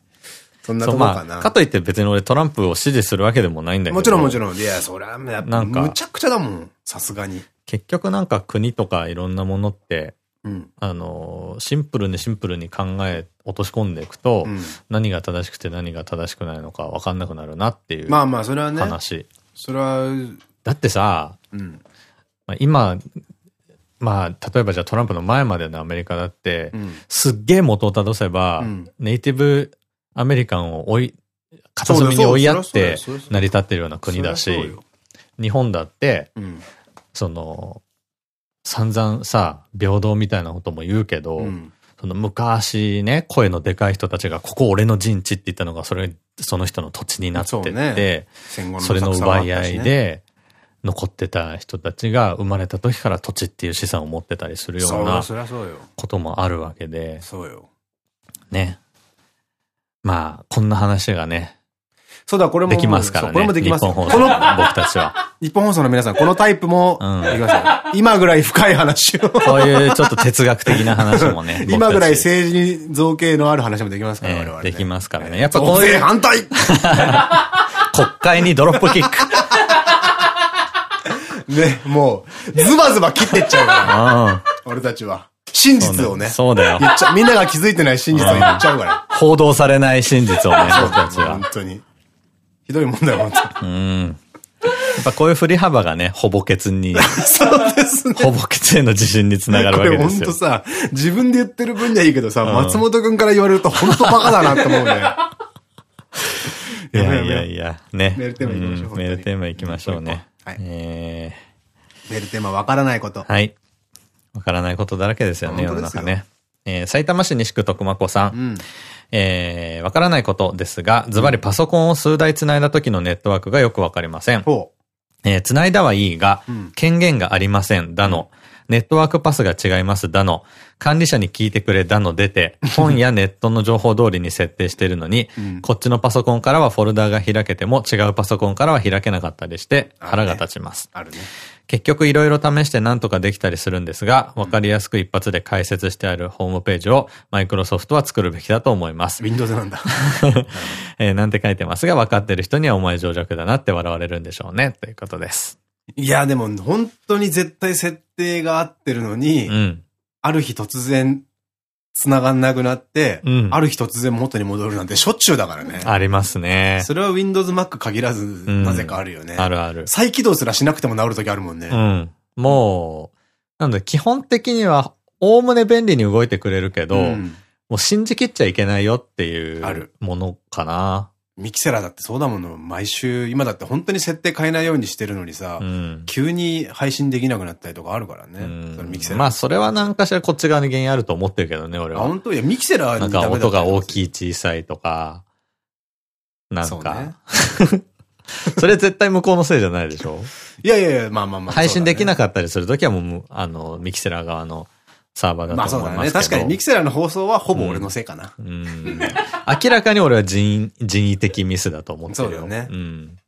そんなとこかな。かといって別に俺トランプを支持するわけでもないんだけど。もちろんもちろん。いや、それはやっぱ、むちゃくちゃだもん。さすがに。結局なんか国とかいろんなものって、うん、あの、シンプルにシンプルに考え、落とし込んでいくと、うん、何が正しくて何が正しくないのか分かんなくなるなっていう。まあまあ、それはね。話。それは、だってさ、うん、まあ今、まあ、例えばじゃあトランプの前までのアメリカだって、うん、すっげえ元をたどせば、うん、ネイティブアメリカンを追い、片隅に追いやって成り立ってるような国だし、日本だって、うん、その、散々さ、平等みたいなことも言うけど、その昔ね、声のでかい人たちが、ここ俺の陣地って言ったのが、それ、その人の土地になってって、ね、それの奪い合いで、残ってた人たちが生まれた時から土地っていう資産を持ってたりするようなこともあるわけで。そうよ。ね。まあ、こんな話がね。そうだ、これも。できますからね。これもできます。日本放送。この、僕たちは。[LAUGHS] 日本放送の皆さん、このタイプも、うん、今ぐらい深い話を。こういうちょっと哲学的な話もね。[LAUGHS] 今ぐらい政治に造形のある話もできますから、我々、できますからね。やっぱこういう。反対 [LAUGHS] 国会にドロップキック。ね、もう、ズバズバ切ってっちゃうから。俺たちは。真実をね。そうだよ。言っちゃ、みんなが気づいてない真実を言っちゃうから。[LAUGHS] 報道されない真実をね、僕たちは。本当に。ひどいもんだよ、本当に。うん。やっぱこういう振り幅がね、ほぼ欠に。[LAUGHS] そうですね。ほぼ欠への自信につながるわけですよ。本当さ、自分で言ってる分にはいいけどさ、松本くんから言われると本当バカだなって思うね。[LAUGHS] いやいやいや、ね。メールテーマ行きましょう。メールテーマ行きましょうね。はい。えー、メールテーマわからないこと。はい。わからないことだらけですよね、世の中ね。えー、埼玉市西区徳間子さん。うん、えー、わからないことですが、ズバリパソコンを数台繋いだ時のネットワークがよくわかりません。ほう。えー、繋いだはいいが、うん、権限がありません。だの、ネットワークパスが違いますだの、管理者に聞いてくれだの出て、[LAUGHS] 本やネットの情報通りに設定しているのに、うん、こっちのパソコンからはフォルダが開けても違うパソコンからは開けなかったりして腹が立ちます。あるね。結局いろいろ試して何とかできたりするんですが、わかりやすく一発で解説してあるホームページをマイクロソフトは作るべきだと思います。Windows なんだ。[LAUGHS] えー、なんて書いてますが、分かってる人にはお前情弱だなって笑われるんでしょうね。ということです。いや、でも本当に絶対設定が合ってるのに、うん、ある日突然繋がんなくなって、うん、ある日突然元に戻るなんてしょっちゅうだからね。ありますね。それは Windows Mac 限らず、なぜかあるよね、うん、あるある。再起動すらしなくても治るときあるもんね。うん。もう、なんだ、基本的には、おおむね便利に動いてくれるけど、うん、もう信じきっちゃいけないよっていうものかな。ミキセラだってそうだもの、毎週、今だって本当に設定変えないようにしてるのにさ、うん、急に配信できなくなったりとかあるからね。そミキセラ。まあ、それは何かしらこっち側に原因あると思ってるけどね、俺は。あ、本当いや、ミキセラなんか音が大きい小さいとか、なんか。ね、[LAUGHS] それ絶対向こうのせいじゃないでしょ？いやいやいや、まあまあまあ。配信できなかったりするときはもう、あの、ミキセラ側の、サーバーだと思いますけど。まあそうだね。確かにミキセラの放送はほぼ俺のせいかな。うん。うん明らかに俺は人 [LAUGHS] 人為的ミスだと思ってるよ。そうだよね。うん。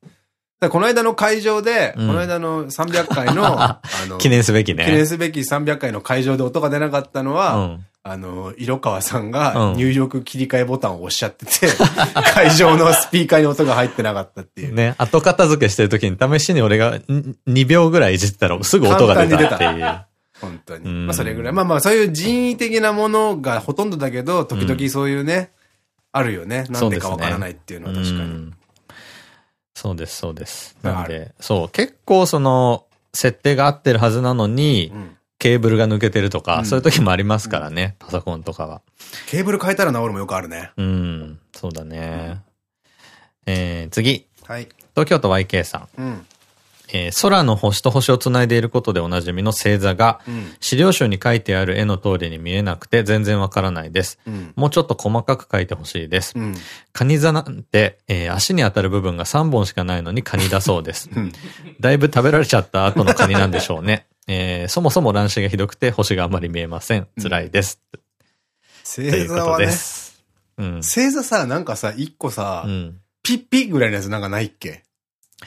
この間の会場で、うん、この間の300回の、[LAUGHS] あの、記念すべきね。記念すべき300回の会場で音が出なかったのは、うん、あの、色川さんが入力切り替えボタンを押しちゃってて、[LAUGHS] 会場のスピーカーに音が入ってなかったっていう。ね、後片付けしてる時に試しに俺が2秒ぐらいいじったらすぐ音が出たっていう。本当に。まあそれぐらい。まあまあそういう人為的なものがほとんどだけど、時々そういうね、あるよね。なんでかわからないっていうのは確かに。そうです、そうです。なんで、そう、結構その、設定が合ってるはずなのに、ケーブルが抜けてるとか、そういう時もありますからね、パソコンとかは。ケーブル変えたら治るもよくあるね。うん、そうだね。えー、次。はい。東京都 YK さん。うん。えー、空の星と星をつないでいることでおなじみの星座が、うん、資料集に書いてある絵の通りに見えなくて全然わからないです。うん、もうちょっと細かく書いてほしいです。うん、カニ座なんて、えー、足に当たる部分が3本しかないのにカニだそうです。だいぶ食べられちゃった後のカニなんでしょうね。[LAUGHS] えー、そもそも乱視がひどくて星があまり見えません。辛いです。星座はね。うん、星座さ、なんかさ、一個さ、ピッピぐらいのやつなんかないっけ？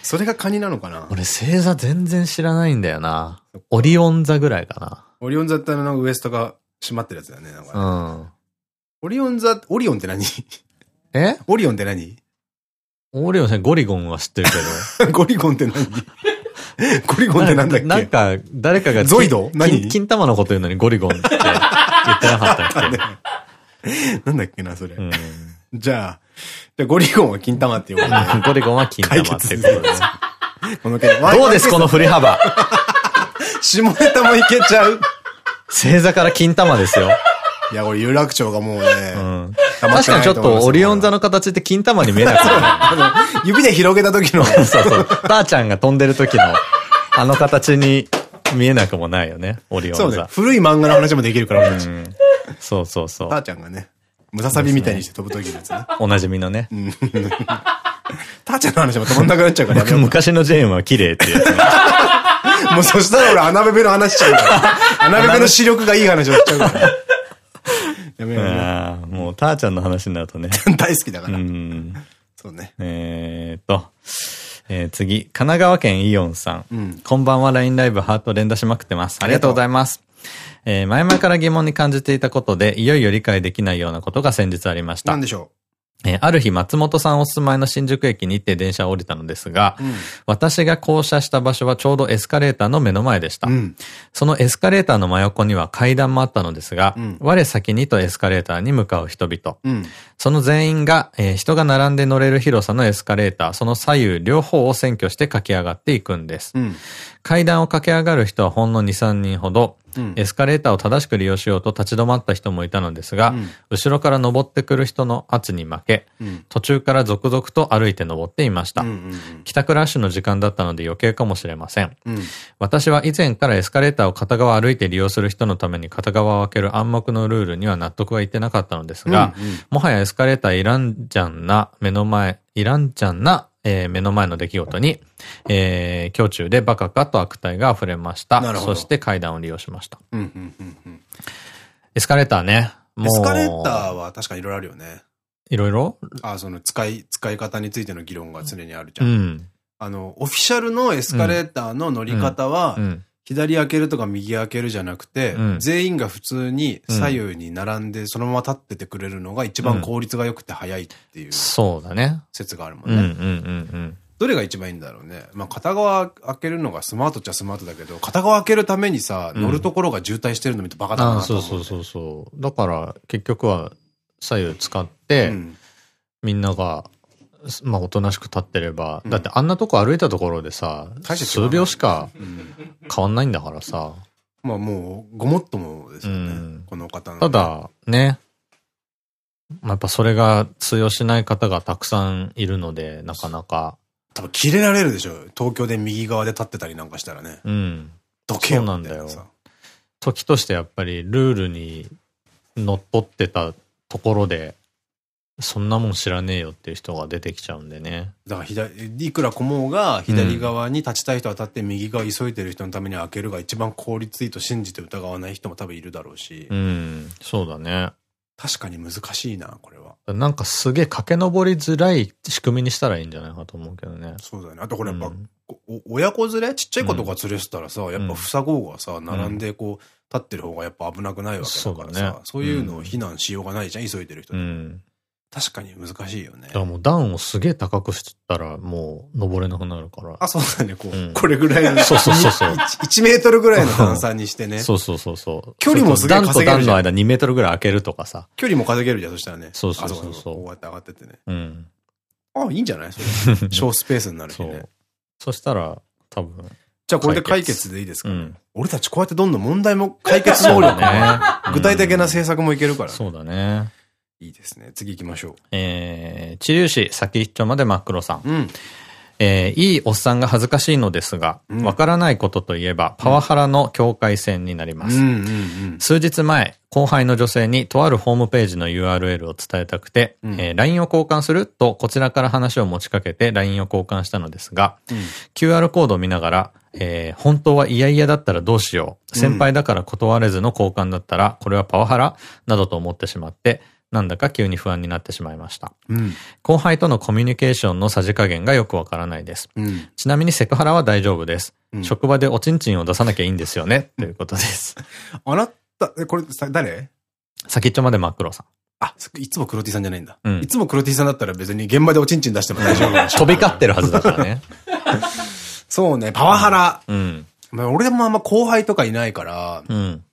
それがカニなのかな？俺星座全然知らないんだよな。オリオン座ぐらいかな。オリオン座ってあのウエストが閉まってるやつだよね。なんかねうん。オリオン座、オリオンって何？え？オリオンって何？オリオンさんゴリゴンは知ってるけど。[LAUGHS] ゴリゴンって何？ゴリゴンってなんだっけ？なんか、誰かが。ゾイド？何？金玉のこと言うのにゴリゴンって言ってなかったっけ？[LAUGHS] なんだっけな、それ。うん、じゃあ、じゃゴリゴンは金玉って言うね。ゴリゴンは金玉ってことで。このどうですこの振り幅？下ネタもいけちゃう。星座から金玉ですよ。いや、これ有楽町がもうね。うん。確かにちょっとオリオン座の形って金玉に見えなくて、指で広げた時の。そうそう。ばあちゃんが飛んでる時の、あの形に見えなくもないよね、オリオン座。そうね。古い漫画の話もできるから、俺たち。そうそうそう。ばあちゃんがね。ムササビみたいにして飛ぶ時のやつね。[LAUGHS] おなじみのね。[LAUGHS] ターちゃんの話も止まんなくなっちゃうから昔のジェーンは綺麗ってやつね。[LAUGHS] もうそしたら俺穴ベベの話しちゃうから。穴ベベの視力がいい話をしちゃうから。やめよう。もうターちゃんの話になるとね。大好きだから。うん。そうね。えっと。えー、次、神奈川県イオンさん。うん、こんばんは、LINE ライブハート連打しまくってます。ありがとうございます。えー、前々から疑問に感じていたことで、いよいよ理解できないようなことが先日ありました。何でしょう？えー、ある日、松本さんお住まいの新宿駅に行って電車を降りたのですが、うん、私が降車した場所はちょうどエスカレーターの目の前でした。うん、そのエスカレーターの真横には階段もあったのですが、うん、我先にとエスカレーターに向かう人々。その全員が、えー、人が並んで乗れる広さのエスカレーター、その左右両方を占拠して駆け上がっていくんです。階段を駆け上がる人はほんの2、3人ほど、エスカレーターを正しく利用しようと立ち止まった人もいたのですが、うん、後ろから登ってくる人の圧に負け、うん、途中から続々と歩いて登っていました。帰宅ラッシュの時間だったので余計かもしれません。うん、私は以前からエスカレーターを片側歩いて利用する人のために片側を開ける暗黙のルールには納得はいってなかったのですが、もはやエスカレーターいらんじゃんな目の前、いらんじゃんなえー、目の前の出来事に、えー、胸中でバカかと悪態が溢れました。そして階段を利用しました。エスカレーターね。エスカレーターは確かにいろいろあるよね。いろいろ？あ、その使い、使い方についての議論が常にあるじゃん。うん、あの、オフィシャルのエスカレーターの乗り方は、左開けるとか右開けるじゃなくて、うん、全員が普通に左右に並んでそのまま立っててくれるのが一番効率が良くて早いっていう。そうだね。説があるもんね。どれが一番いいんだろうね。まあ片側開けるのがスマートっちゃスマートだけど、片側開けるためにさ、乗るところが渋滞してるの見てバカだなと思う、そうそうそう。だから結局は左右使って、うん、みんながまあ、おとなしく立ってれば、だってあんなとこ歩いたところでさ、数秒しか変わんないんだからさ。まあもう、ごもっともですよね。この方の。ただ、ね、やっぱそれが通用しない方がたくさんいるので、なかなか。多分切れられるでしょ。東京で右側で立ってたりなんかしたらね。うん。どけそうなんだよ。時としてやっぱりルールに乗っ取ってたところで、そんなもん知らねえよっていう人が出てきちゃうんでね。だから左、いくらこもうが左側に立ちたい人は立って、右側急いでる人のために開けるが一番効率いいと信じて疑わない人も多分いるだろうし。うん、そうだね。確かに難しいな、これは。なんかすげえ駆け上りづらい仕組みにしたらいいんじゃないかと思うけどね。そうだよね。あとこれやっぱ、うん、親子連れ？ちっちゃい子とか連れてたらさ、うん、やっぱ房子がさ、並んでこう、立ってる方がやっぱ危なくないわけだからさ、そう,、ね、そういうのを非難しようがないじゃん、急いでる人うん。確かに難しいよね。だからもう段をすげえ高くしたらもう登れなくなるから。あ、そうだね。こう、うん、これぐらいの。そうそうそうそう。[LAUGHS] 1, メートルぐらいの段差にしてね。そうそうそうそう。距離もすげえ稼げる。段と段の間2メートルぐらい開けるとかさ。距離も稼げるじゃん、そしたらね。そうそうそうそう。こうやって上がってってね。うん。あ、いいんじゃない？それ。[LAUGHS] 小スペースになるしね。そう。そしたら、多分。じゃあこれで解決でいいですかね。うん、俺たちこうやってどんどん問題も解決能力ね。具体的な政策もいけるから。そうだね。いいですね。次行きましょう。えー、治療師、先一丁まで真っ黒さん。うん。えー、いいおっさんが恥ずかしいのですが、わ、からないことといえば、パワハラの境界線になります。数日前、後輩の女性にとあるホームページの URL を伝えたくて、うん、えー、LINE を交換すると、こちらから話を持ちかけて LINE を交換したのですが、うん、QR コードを見ながら、えー、本当は嫌々だったらどうしよう。先輩だから断れずの交換だったら、これはパワハラ？などと思ってしまって、なんだか急に不安になってしまいました。うん、後輩とのコミュニケーションのさじ加減がよくわからないです。うん、ちなみにセクハラは大丈夫です。うん、職場でおちんちんを出さなきゃいいんですよね。ということです。[LAUGHS] あなた、これ、誰？先っちょまで真っ黒さん。あ、いつも黒 T さんじゃないんだ。うん、いつも黒 T さんだったら別に現場でおちんちん出しても大丈夫飛び交ってるはずだからね。[LAUGHS] そうね、パワハラ。うん。俺もあんま後輩とかいないから、うん、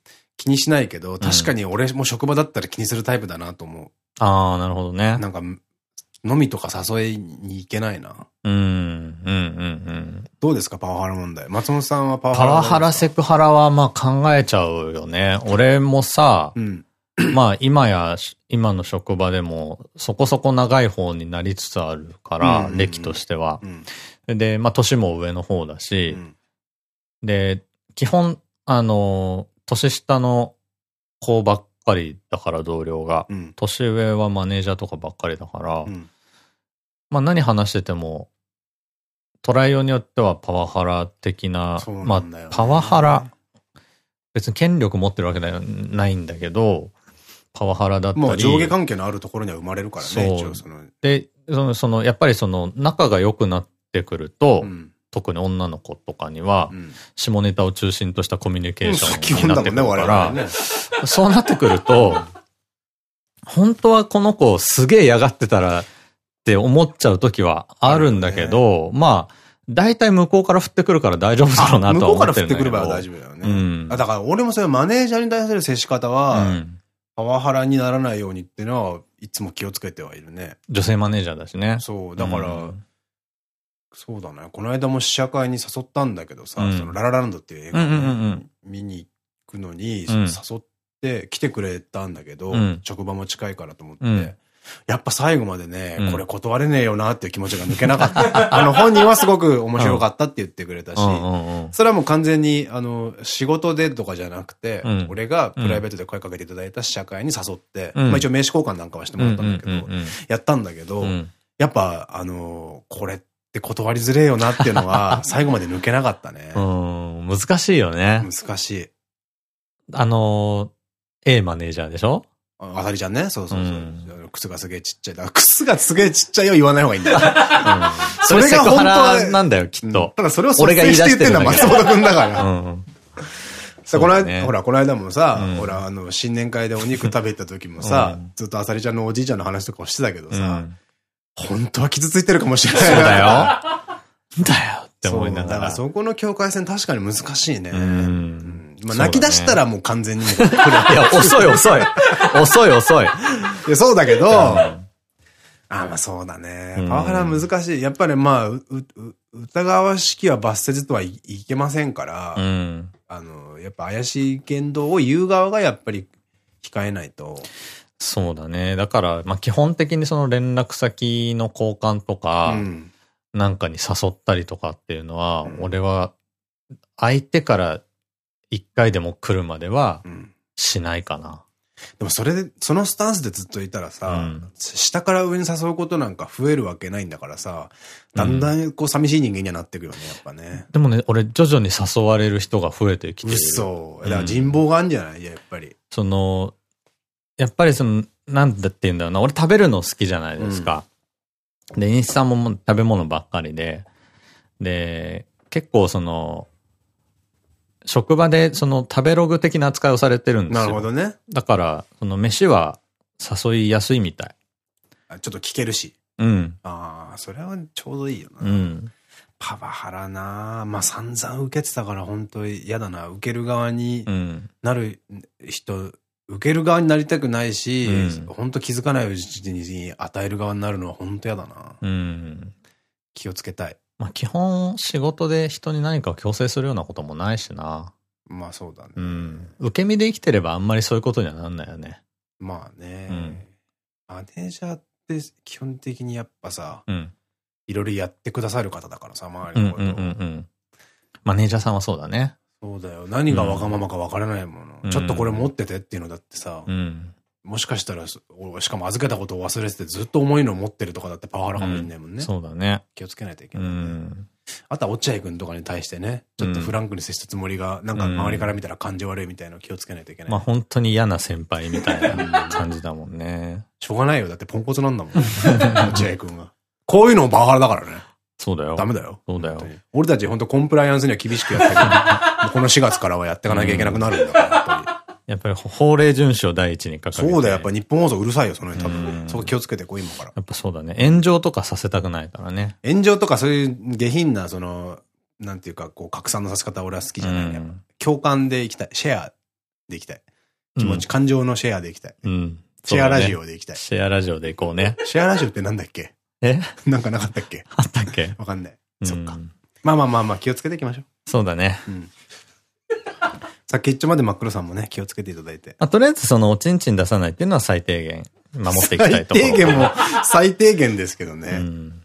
気にしないけど、確かに俺も職場だったら気にするタイプだなと思う。ああ、なるほどね。なんか、飲みとか誘いに行けないな。うん、うん、うん、うん。どうですか、パワハラ問題。松本さんはパワハラパワハラ、セクハラはまあ考えちゃうよね。俺もさ、うん、まあ今や、今の職場でもそこそこ長い方になりつつあるから、歴としては。うん、で、まあ年も上の方だし、うん、で、基本、あの、年下の子ばっかりだから同僚が。うん、年上はマネージャーとかばっかりだから、うん、まあ何話してても、捉えようによってはパワハラ的な、なまあパワハラ、別に権力持ってるわけではないんだけど、パワハラだったり。もう上下関係のあるところには生まれるからね、そう。で、その、その、やっぱりその、仲が良くなってくると、うん特に女の子とかには、下ネタを中心としたコミュニケーションになってくるから、[LAUGHS] そうなってくると、本当はこの子すげえ嫌がってたらって思っちゃう時はあるんだけど、まあ、大体向こうから降ってくるから大丈夫だろうなとは思ってるんだけど。向こうから降ってくる場合は大丈夫だよね。うん、だから俺もそういうマネージャーに対する接し方は、うん、パワハラにならないようにっていうのは、いつも気をつけてはいるね。女性マネージャーだしね。そう、だから、うんそうだね。この間も試写会に誘ったんだけどさ、うん、そのララランドっていう映画を見に行くのに、誘って来てくれたんだけど、うん、職場も近いからと思って、うん、やっぱ最後までね、これ断れねえよなっていう気持ちが抜けなかった。[LAUGHS] あの本人はすごく面白かったって言ってくれたし、それはもう完全に、あの、仕事でとかじゃなくて、俺がプライベートで声かけていただいた試写会に誘って、まあ一応名刺交換なんかはしてもらったんだけど、やったんだけど、やっぱ、あの、これって、って断りづれえよなっていうのは、[LAUGHS] 最後まで抜けなかったね。うん、難しいよね。難しい。あのー、A マネージャーでしょ？あさりちゃんね。そうそうそう。うん、靴がすげえちっちゃい。だ靴がすげえちっちゃいよ言わない方がいいんだよ。[LAUGHS] うん、それが本当は。なんだよ、きっと。ただそれを俺が言い出してるのは松本くんだから。うんさ、この間、ほら、この間もさ、ほら、あの、新年会でお肉食べた時もさ、ずっとあさりちゃんのおじいちゃんの話とかをしてたけどさ、本当は傷ついてるかもしれない。そうだよ。だよって思いながら。そこの境界線確かに難しいね。うん。まあ泣き出したらもう完全に。[LAUGHS] いや、遅い遅い。遅い遅い。いや、そうだけど、あ、まあそうだね。パワハラ難しい。やっぱりまあ、う、う、疑わしきは罰せずとはいけませんから、うん、あの、やっぱ怪しい言動を言う側がやっぱり控えないと。そうだね。だから、まあ基本的にその連絡先の交換とか、なんかに誘ったりとかっていうのは、うん、俺は相手から一回でも来るまではしないかな。でもそれで、そのスタンスでずっといたらさ、うん、下から上に誘うことなんか増えるわけないんだからさ、だんだんこう寂しい人間にはなってくよね、やっぱね。でもね、俺徐々に誘われる人が増えてきてる。そう。だから人望があるんじゃない、やっぱり。その、やっぱりその、なんだって言うんだろうな、俺食べるの好きじゃないですか。うん、で、インスタも食べ物ばっかりで、で、結構その、職場でその食べログ的な扱いをされてるんですよ。なるほどね。だから、その飯は誘いやすいみたい。ちょっと聞けるし。うん。ああ、それはちょうどいいよな。うん。パワハラなまあ散々受けてたから本当に嫌だな。受ける側になる人、うん、受ける側になりたくないし、うん、本当気づかないうちに与える側になるのは本当嫌だな。うん。気をつけたい。まあ基本仕事で人に何かを強制するようなこともないしな。まあそうだね。うん。受け身で生きてればあんまりそういうことにはなんないよね。まあね。うん、マネージャーって基本的にやっぱさ、うん、いろいろやってくださる方だからさ、周りのこと。マネージャーさんはそうだね。そうだよ。何がわがままか分からないもの。うん、ちょっとこれ持っててっていうのだってさ、うん、もしかしたら、しかも預けたことを忘れててずっと重いのを持ってるとかだってパワハラかもしれないもんね。うん、そうだね。気をつけないといけない、ね。うん、あとは落合君とかに対してね、ちょっとフランクに接したつもりが、なんか周りから見たら感じ悪いみたいなの気をつけないといけない。まあ本当に嫌な先輩みたいな感じだもんね。しょうがないよ。だってポンコツなんだもん。[LAUGHS] 落合君が。こういうのもパワハラだからね。そうだよ。ダメだよ。そうだよ。俺たち本当コンプライアンスには厳しくやってる [LAUGHS] この4月からはやっていかなきゃいけなくなるんだから、やっぱり。やっぱり法令遵守を第一にかかる。そうだよ、やっぱ日本放送うるさいよ、その多分。そこ気をつけてこう、今から。やっぱそうだね。炎上とかさせたくないからね。炎上とかそういう下品な、その、なんていうか、こう、拡散のさせ方俺は好きじゃない、ね。共感でいきたい。シェアでいきたい。気持ち、感情のシェアでいきたい。うん。シェアラジオでいきたい。シェアラジオでいこうね。シェアラジオってなんだっけ？え？[LAUGHS] なんかなかったっけ？あったっけ？わかんない。そっか。まあまあまあまあ気をつけていきましょう。そうだね。うん。さっきっちょまで真っ黒さんもね、気をつけていただいて。あとりあえずそのおちんちん出さないっていうのは最低限守っていきたいと最低限も、[LAUGHS] 最低限ですけどね。うん、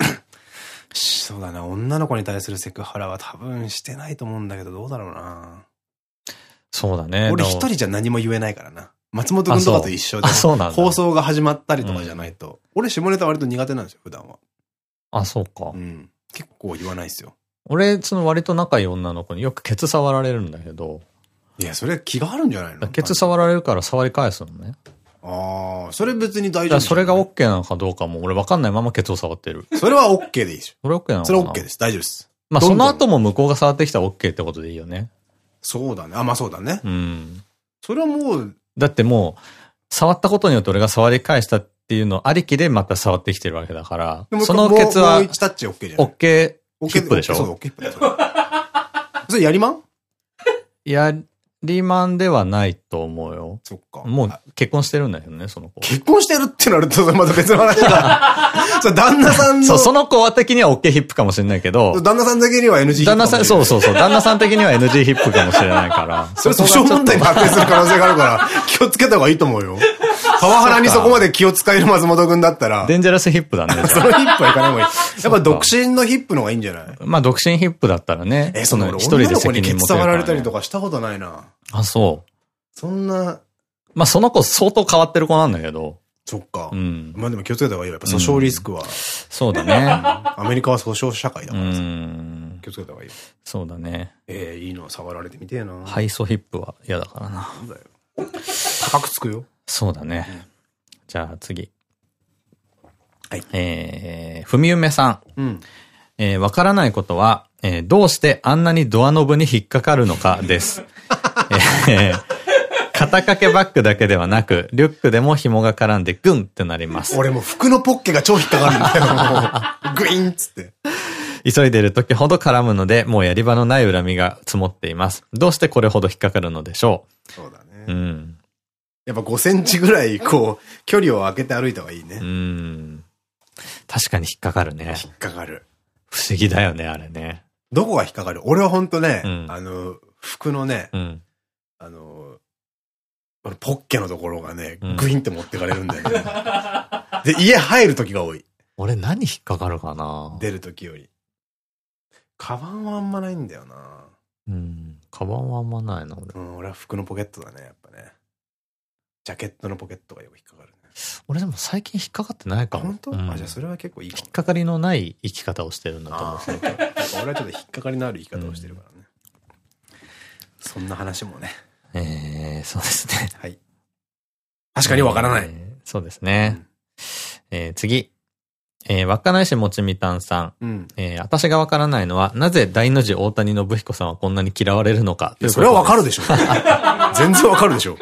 そうだな、女の子に対するセクハラは多分してないと思うんだけど、どうだろうな。そうだね。俺一人じゃ何も言えないからな。松本君とかと一緒で、放送が始まったりとかじゃないと。うん、俺下ネタ割と苦手なんですよ、普段は。あ、そうか。うん。結構言わないですよ。俺、その割と仲いい女の子によくケツ触られるんだけど、いや、それ気があるんじゃないの？ケツ触られるから触り返すのね。ああ、それ別に大丈夫。それが OK なのかどうかも俺分かんないままケツを触ってる。それは OK でいいでしょ。それ OK なのそれ OK です。大丈夫です。まあその後も向こうが触ってきたら OK ってことでいいよね。そうだね。あ、まあそうだね。うん。それはもう。だってもう、触ったことによって俺が触り返したっていうのありきでまた触ってきてるわけだから。そのケツは。もう1タッチ OK じゃん。OK。ヒップでしょ？そう、ップ。[LAUGHS] それやりまん？やリーマンではないと思うよ。そっか。もう結婚してるんだけどね、その子。結婚してるってなるとまた別の話だ。[LAUGHS] そう、旦那さんの。そう、その子は的には OK ヒップかもしれないけど。旦那さん的には NG ヒップ。旦那さん、そうそうそう。旦那さん的には NG ヒップかもしれないから。それ訴訟問題に発展する可能性があるから、気をつけた方がいいと思うよ。[LAUGHS] パワハラにそこまで気を使える松本くんだったら。デンジャラスヒップだね。[LAUGHS] そのヒップはいかない方がいい。[LAUGHS] やっぱ独身のヒップの方がいいんじゃない？まあ独身ヒップだったらね。え、その一人で責任持って触られたりとかしたことないな。あ、そう。そんな。まあその子相当変わってる子なんだけど。そっか。うん。まあでも気をつけた方がいいよ。やっぱ訴訟リスクは。そうだね。アメリカは訴訟社会だからさ。気をつけた方がいいよ。そうだね。ええ、いいの触られてみてえな。ハイソヒップは嫌だからな。そうだよ。高くつくよ。そうだね。じゃあ次。はい。えー、ふみゆめさん。うん。えー、わからないことは、えー、どうしてあんなにドアノブに引っかかるのかです。[LAUGHS] えー、肩掛けバッグだけではなく、リュックでも紐が絡んでグンってなります。俺も服のポッケが超引っかかるんだよ。[LAUGHS] グイーンっつって。急いでる時ほど絡むので、もうやり場のない恨みが積もっています。どうしてこれほど引っかかるのでしょう？そうだね。うん。やっぱ5センチぐらい、こう、距離を空けて歩いた方がいいね。うん。確かに引っかかるね。引っかかる。不思議だよね、あれね。どこが引っかかる？俺はほんとね、うん、あの、服のね、うん、あの、ポッケのところがね、グインって持ってかれるんだよね。で、家入る時が多い。俺何引っかかるかな？出る時より。カバンはあんまないんだよな。うん。カバンはあんまないな、俺。うん、俺は服のポケットだね、やっ。ジャケットのポケットがよく引っかかるね。俺でも最近引っかかってないかも。本当、うん、あ、じゃあそれは結構いい。引っかかりのない生き方をしてるんだと思う。[LAUGHS] 俺はちょっと引っかかりのある生き方をしてるからね。うん、そんな話もね。えー、そうですね。はい。確かにわからない、えー。そうですね。うん、えー、次。えー、稚内市もちみたんさん。うん、えー、私がわからないのは、なぜ大の字大谷信彦さんはこんなに嫌われるのかそれはわかるでしょ。[LAUGHS] 全然わかるでしょ。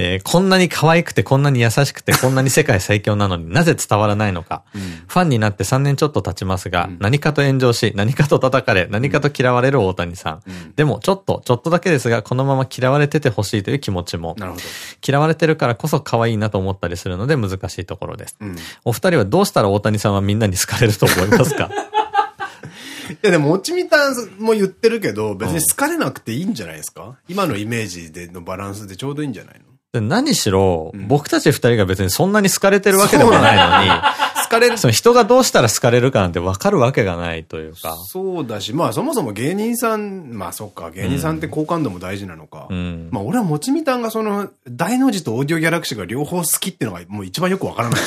えー、こんなに可愛くて、こんなに優しくて、こんなに世界最強なのになぜ伝わらないのか。うん、ファンになって3年ちょっと経ちますが、うん、何かと炎上し、何かと叩かれ、何かと嫌われる大谷さん。うん、でも、ちょっと、ちょっとだけですが、このまま嫌われててほしいという気持ちも。なるほど。嫌われてるからこそ可愛いなと思ったりするので難しいところです。お二人はどうしたら大谷さんはみんなに好かれると思いますか？[LAUGHS] いやでも、もちみたんも言ってるけど、別に好かれなくていいんじゃないですか、今のイメージでのバランスでちょうどいいんじゃないの？何しろ、うん、僕たち二人が別にそんなに好かれてるわけでもないのに、好かれる。その人がどうしたら好かれるかなんて分かるわけがないというか。そうだし、まあそもそも芸人さん、まあそっか、芸人さんって好感度も大事なのか。うん、まあ俺はもちみたんがその、大の字とオーディオギャラクシーが両方好きっていうのがもう一番よくわからない。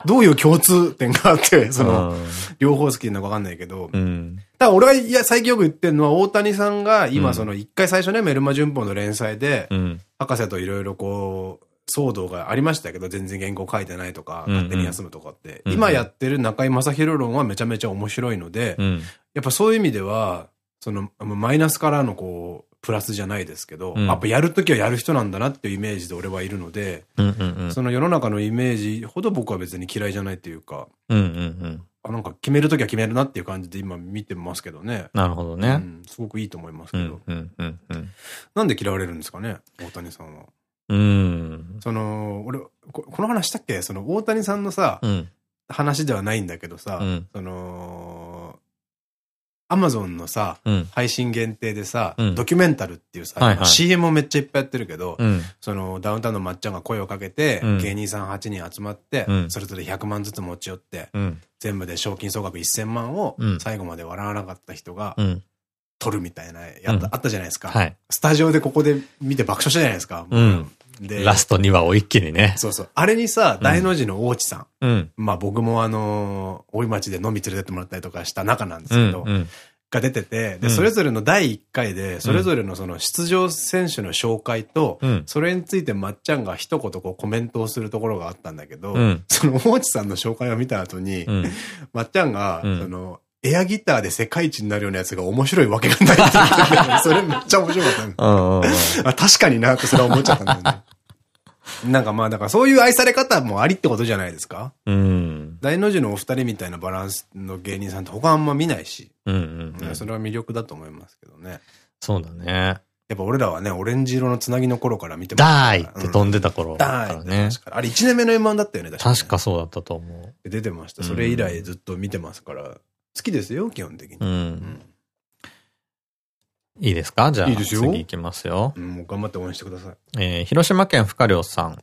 [LAUGHS] どういう共通点があって、その、両方好きなのかわかんないけど。うん、だから俺がいや最近よく言ってるのは大谷さんが今その一回最初ね、メルマ旬報の連載で、博士といろいろこう、騒動がありましたけど、全然原稿書いてないとか、勝手に休むとかって。うんうん、今やってる中井正宏論はめちゃめちゃ面白いので、うん、やっぱそういう意味では、その、マイナスからのこう、プラスじゃないですけど、うん、やっぱやるときはやる人なんだなっていうイメージで俺はいるので、その世の中のイメージほど僕は別に嫌いじゃないっていうか、あなんか決めるときは決めるなっていう感じで今見てますけどね。なるほどね。うん、すごくいいと思いますけど。なんで嫌われるんですかね、大谷さんは。うん。その、俺、この話したっけ？その大谷さんのさ、うん、話ではないんだけどさ、うん、その、アマゾンのさ、うん、配信限定でさ、ドキュメンタルっていうさ、CM をめっちゃいっぱいやってるけど、そのダウンタウンのまっちゃんが声をかけて、芸人さん8人集まって、それぞれ100万ずつ持ち寄って、全部で賞金総額1000万を最後まで笑わなかった人が、取るみたいな、やった、あったじゃないですか。はい。スタジオでここで見て爆笑したじゃないですか。うん。で、ラスト2話を一気にね。そうそう。あれにさ、大の字の大地さん。うん。まあ僕もあの、大井町で飲み連れてってもらったりとかした中なんですけど、が出てて、で、それぞれの第1回で、それぞれのその出場選手の紹介と、それについてまっちゃんが一言こうコメントをするところがあったんだけど、その大地さんの紹介を見た後に、まっちゃんが、その、エアギターで世界一になるようなやつが面白いわけがないって言ってそれめっちゃ面白かった、あ確かになってそれは思っちゃったんだよね。なんかまあ、だからそういう愛され方もありってことじゃないですか。うん。大の字のお二人みたいなバランスの芸人さんって他あんま見ないし。うんうん、それは魅力だと思いますけどね。そうだね。やっぱ俺らはね、オレンジ色のつなぎの頃から見てますダーイって飛んでた頃、ダーイね。あれ1年目の M1 だったよね、確か。確かそうだったと思う。出てました。それ以来ずっと見てますから、好きですよ、基本的に。うん。うんいいですか？じゃあ、いいですよ次行きますよ。うん、もう頑張って応援してください。えー、広島県深良さん。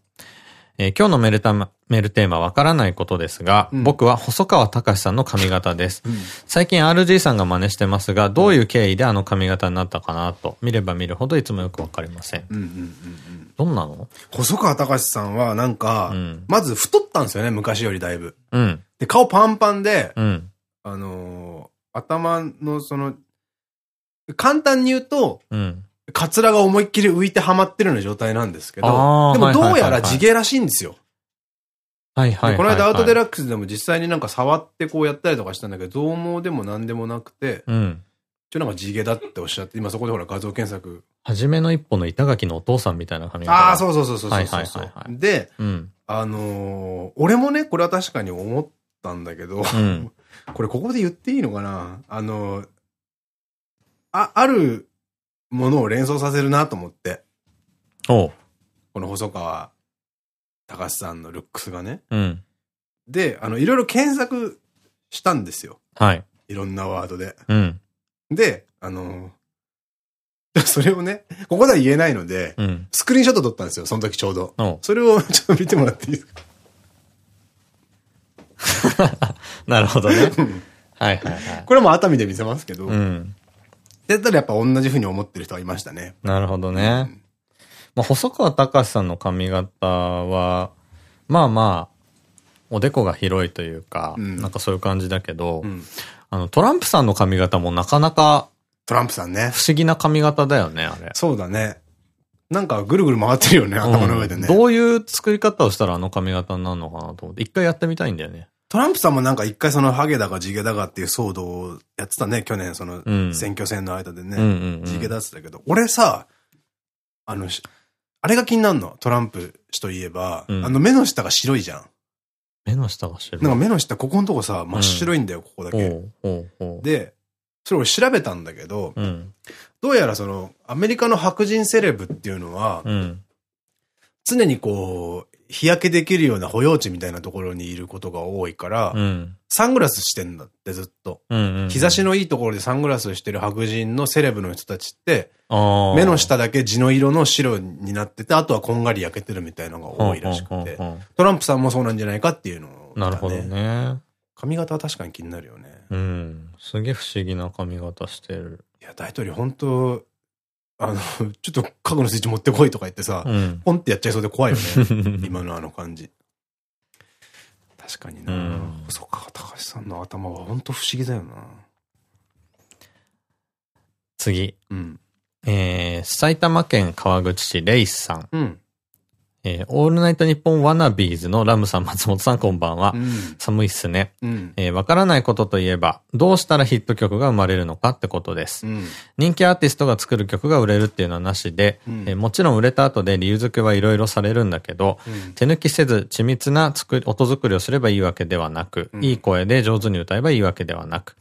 えー、今日のメールタメールテーマわからないことですが、うん、僕は細川隆さんの髪型です。うん、最近 RG さんが真似してますが、どういう経緯であの髪型になったかなと、見れば見るほどいつもよくわかりません。どんなの？細川隆さんはなんか、うん、まず太ったんですよね、昔よりだいぶ。で、顔パンパンで、あのー、頭のその、簡単に言うと、カツラが思いっきり浮いてはまってるような状態なんですけど、でもどうやら地毛らしいんですよ。はいはい。この間アウトデラックスでも実際になんか触ってこうやったりとかしたんだけど、増毛でも何でもなくて、うん。一応なんか地毛だっておっしゃって、今そこでほら画像検索。はじめの一歩の板垣のお父さんみたいな髪型。ああ、そうそうそうそうそうそうそう。で、うん、あのー、俺もね、これは確かに思ったんだけど、うん、[LAUGHS] これここで言っていいのかな？あのー、あ、あるものを連想させるなと思って。おこの細川隆さんのルックスがね。うん。で、あの、いろいろ検索したんですよ。はい。いろんなワードで。うん。で、あの、[LAUGHS] それをね、ここでは言えないので、うん、スクリーンショット撮ったんですよ、その時ちょうど。それをちょっと見てもらっていいですか？[LAUGHS] なるほどね。はいはいはい。これも熱海で見せますけど、うん。やったらやっぱ同じ風に思ってる人はいましたね。なるほどね。うん、まあ、細川隆さんの髪型は、まあまあ、おでこが広いというか、うん、なんかそういう感じだけど、うん、あの、トランプさんの髪型もなかなか、トランプさんね。不思議な髪型だよね、あれ。そうだね。なんかぐるぐる回ってるよね、頭の上でね、うん。どういう作り方をしたらあの髪型になるのかなと思って、一回やってみたいんだよね。トランプさんもなんか一回そのハゲだか地毛だかっていう騒動をやってたね、去年その選挙戦の間でね。地毛だってたけど、俺さ、あの、あれが気になるの？トランプ氏といえば、うん、あの目の下が白いじゃん。目の下が白い。なんか目の下、ここのとこさ、真っ白いんだよ、ここだけ。で、それを調べたんだけど、うん、どうやらその、アメリカの白人セレブっていうのは、うん、常にこう、日焼けできるような保養地みたいなところにいることが多いから、うん、サングラスしてんだってずっと。日差しのいいところでサングラスしてる白人のセレブの人たちって、目の下だけ地の色の白になってて、あとはこんがり焼けてるみたいなのが多いらしくて、トランプさんもそうなんじゃないかっていうのを、ね、なるほどね。髪型は確かに気になるよね。うん。すげえ不思議な髪型してる。いや、大統領本当あの、[LAUGHS] ちょっと家具のスイッチ持ってこいとか言ってさ、うん、ポンってやっちゃいそうで怖いよね。[LAUGHS] 今のあの感じ。確かにな、うん、細川たかしさんの頭は本当不思議だよな。次。うん。えー、埼玉県川口市レイスさん。うん。えー、オールナイトニッポンワナビーズのラムさん、松本さんこんばんは。うん、寒いっすね。うん、えー、わからないことといえば、どうしたらヒット曲が生まれるのかってことです。うん、人気アーティストが作る曲が売れるっていうのはなしで、うん、えー、もちろん売れた後で理由付けはいろいろされるんだけど、手抜きせず緻密な作り音作りをすればいいわけではなく、いい声で上手に歌えばいいわけではなく、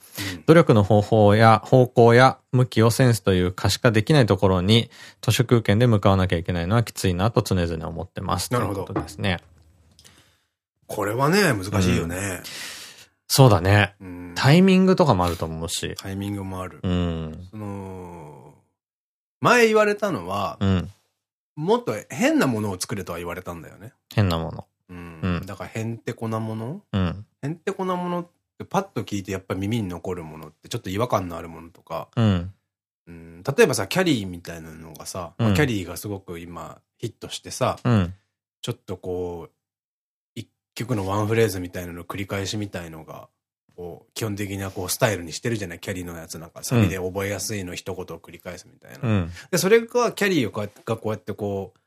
努力の方法や方向や向きをセンスという可視化できないところに図書空間で向かわなきゃいけないのはきついなと常々思ってます。なるほど。ということですね。これはね、難しいよね。うん、そうだね。タイミングとかもあると思うし。タイミングもある。うん。その、前言われたのは、うん、もっと変なものを作れとは言われたんだよね。変なもの。うん。うん、だからへんてこなもの？うん。へんてこなものパッと聞いてやっぱ耳に残るものってちょっと違和感のあるものとか、うん、うん、例えばさ、キャリーみたいなのがさ、うん、キャリーがすごく今ヒットしてさ、うん、ちょっとこう、一曲のワンフレーズみたいなの繰り返しみたいのが、こう、基本的なこうスタイルにしてるじゃないキャリーのやつなんか、サビで覚えやすいの一言を繰り返すみたいな。で、それがキャリーがこうやってこう、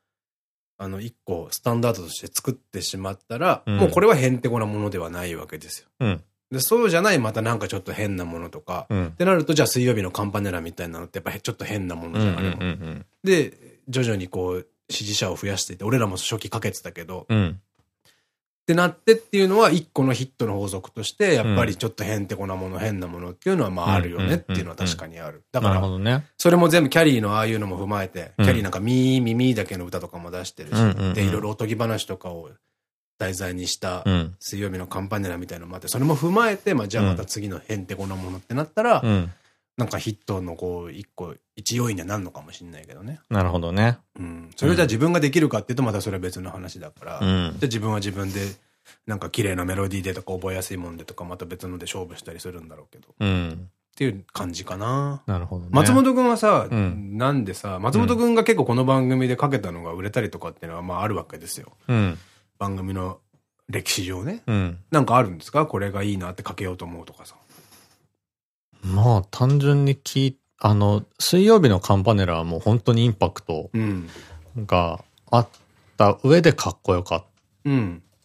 あの、一個スタンダードとして作ってしまったら、もうこれはへんてこなものではないわけですよ。で、そうじゃないまたなんかちょっと変なものとか、うん、ってなると、じゃあ水曜日のカンパネラみたいなのってやっぱちょっと変なものじゃん、あれも。で、徐々にこう、支持者を増やしていて、俺らも初期かけてたけど、うん、ってなってっていうのは一個のヒットの法則として、やっぱりちょっと変てこなもの、変なものっていうのはまああるよねっていうのは確かにある。だから、ね、それも全部キャリーのああいうのも踏まえて、キャリーなんかミーミミーだけの歌とかも出してるし、で、いろいろおとぎ話とかを題材にした水曜日のカンパネラみたいなのもあって、それも踏まえて、まあじゃあまた次のへんてこなものってなったら、うん、なんかヒットのこう、一個、一要因にはなるのかもしれないけどね。なるほどね。うん。それじゃあ自分ができるかっていうとまたそれは別の話だから、うん、じゃあ自分は自分で、なんか綺麗なメロディーでとか覚えやすいもんでとかまた別ので勝負したりするんだろうけど。うん。っていう感じかな。なるほど、ね。松本くんはさ、うん、なんでさ、松本くんが結構この番組でかけたのが売れたりとかっていうのはまああるわけですよ。うん。番組の歴史上ね。うん。なんかあるんですか？これがいいなってかけようと思うとかさ。まあ、単純に聞い、あの、水曜日のカンパネラはもう本当にインパクトがあった上でかっこよかっ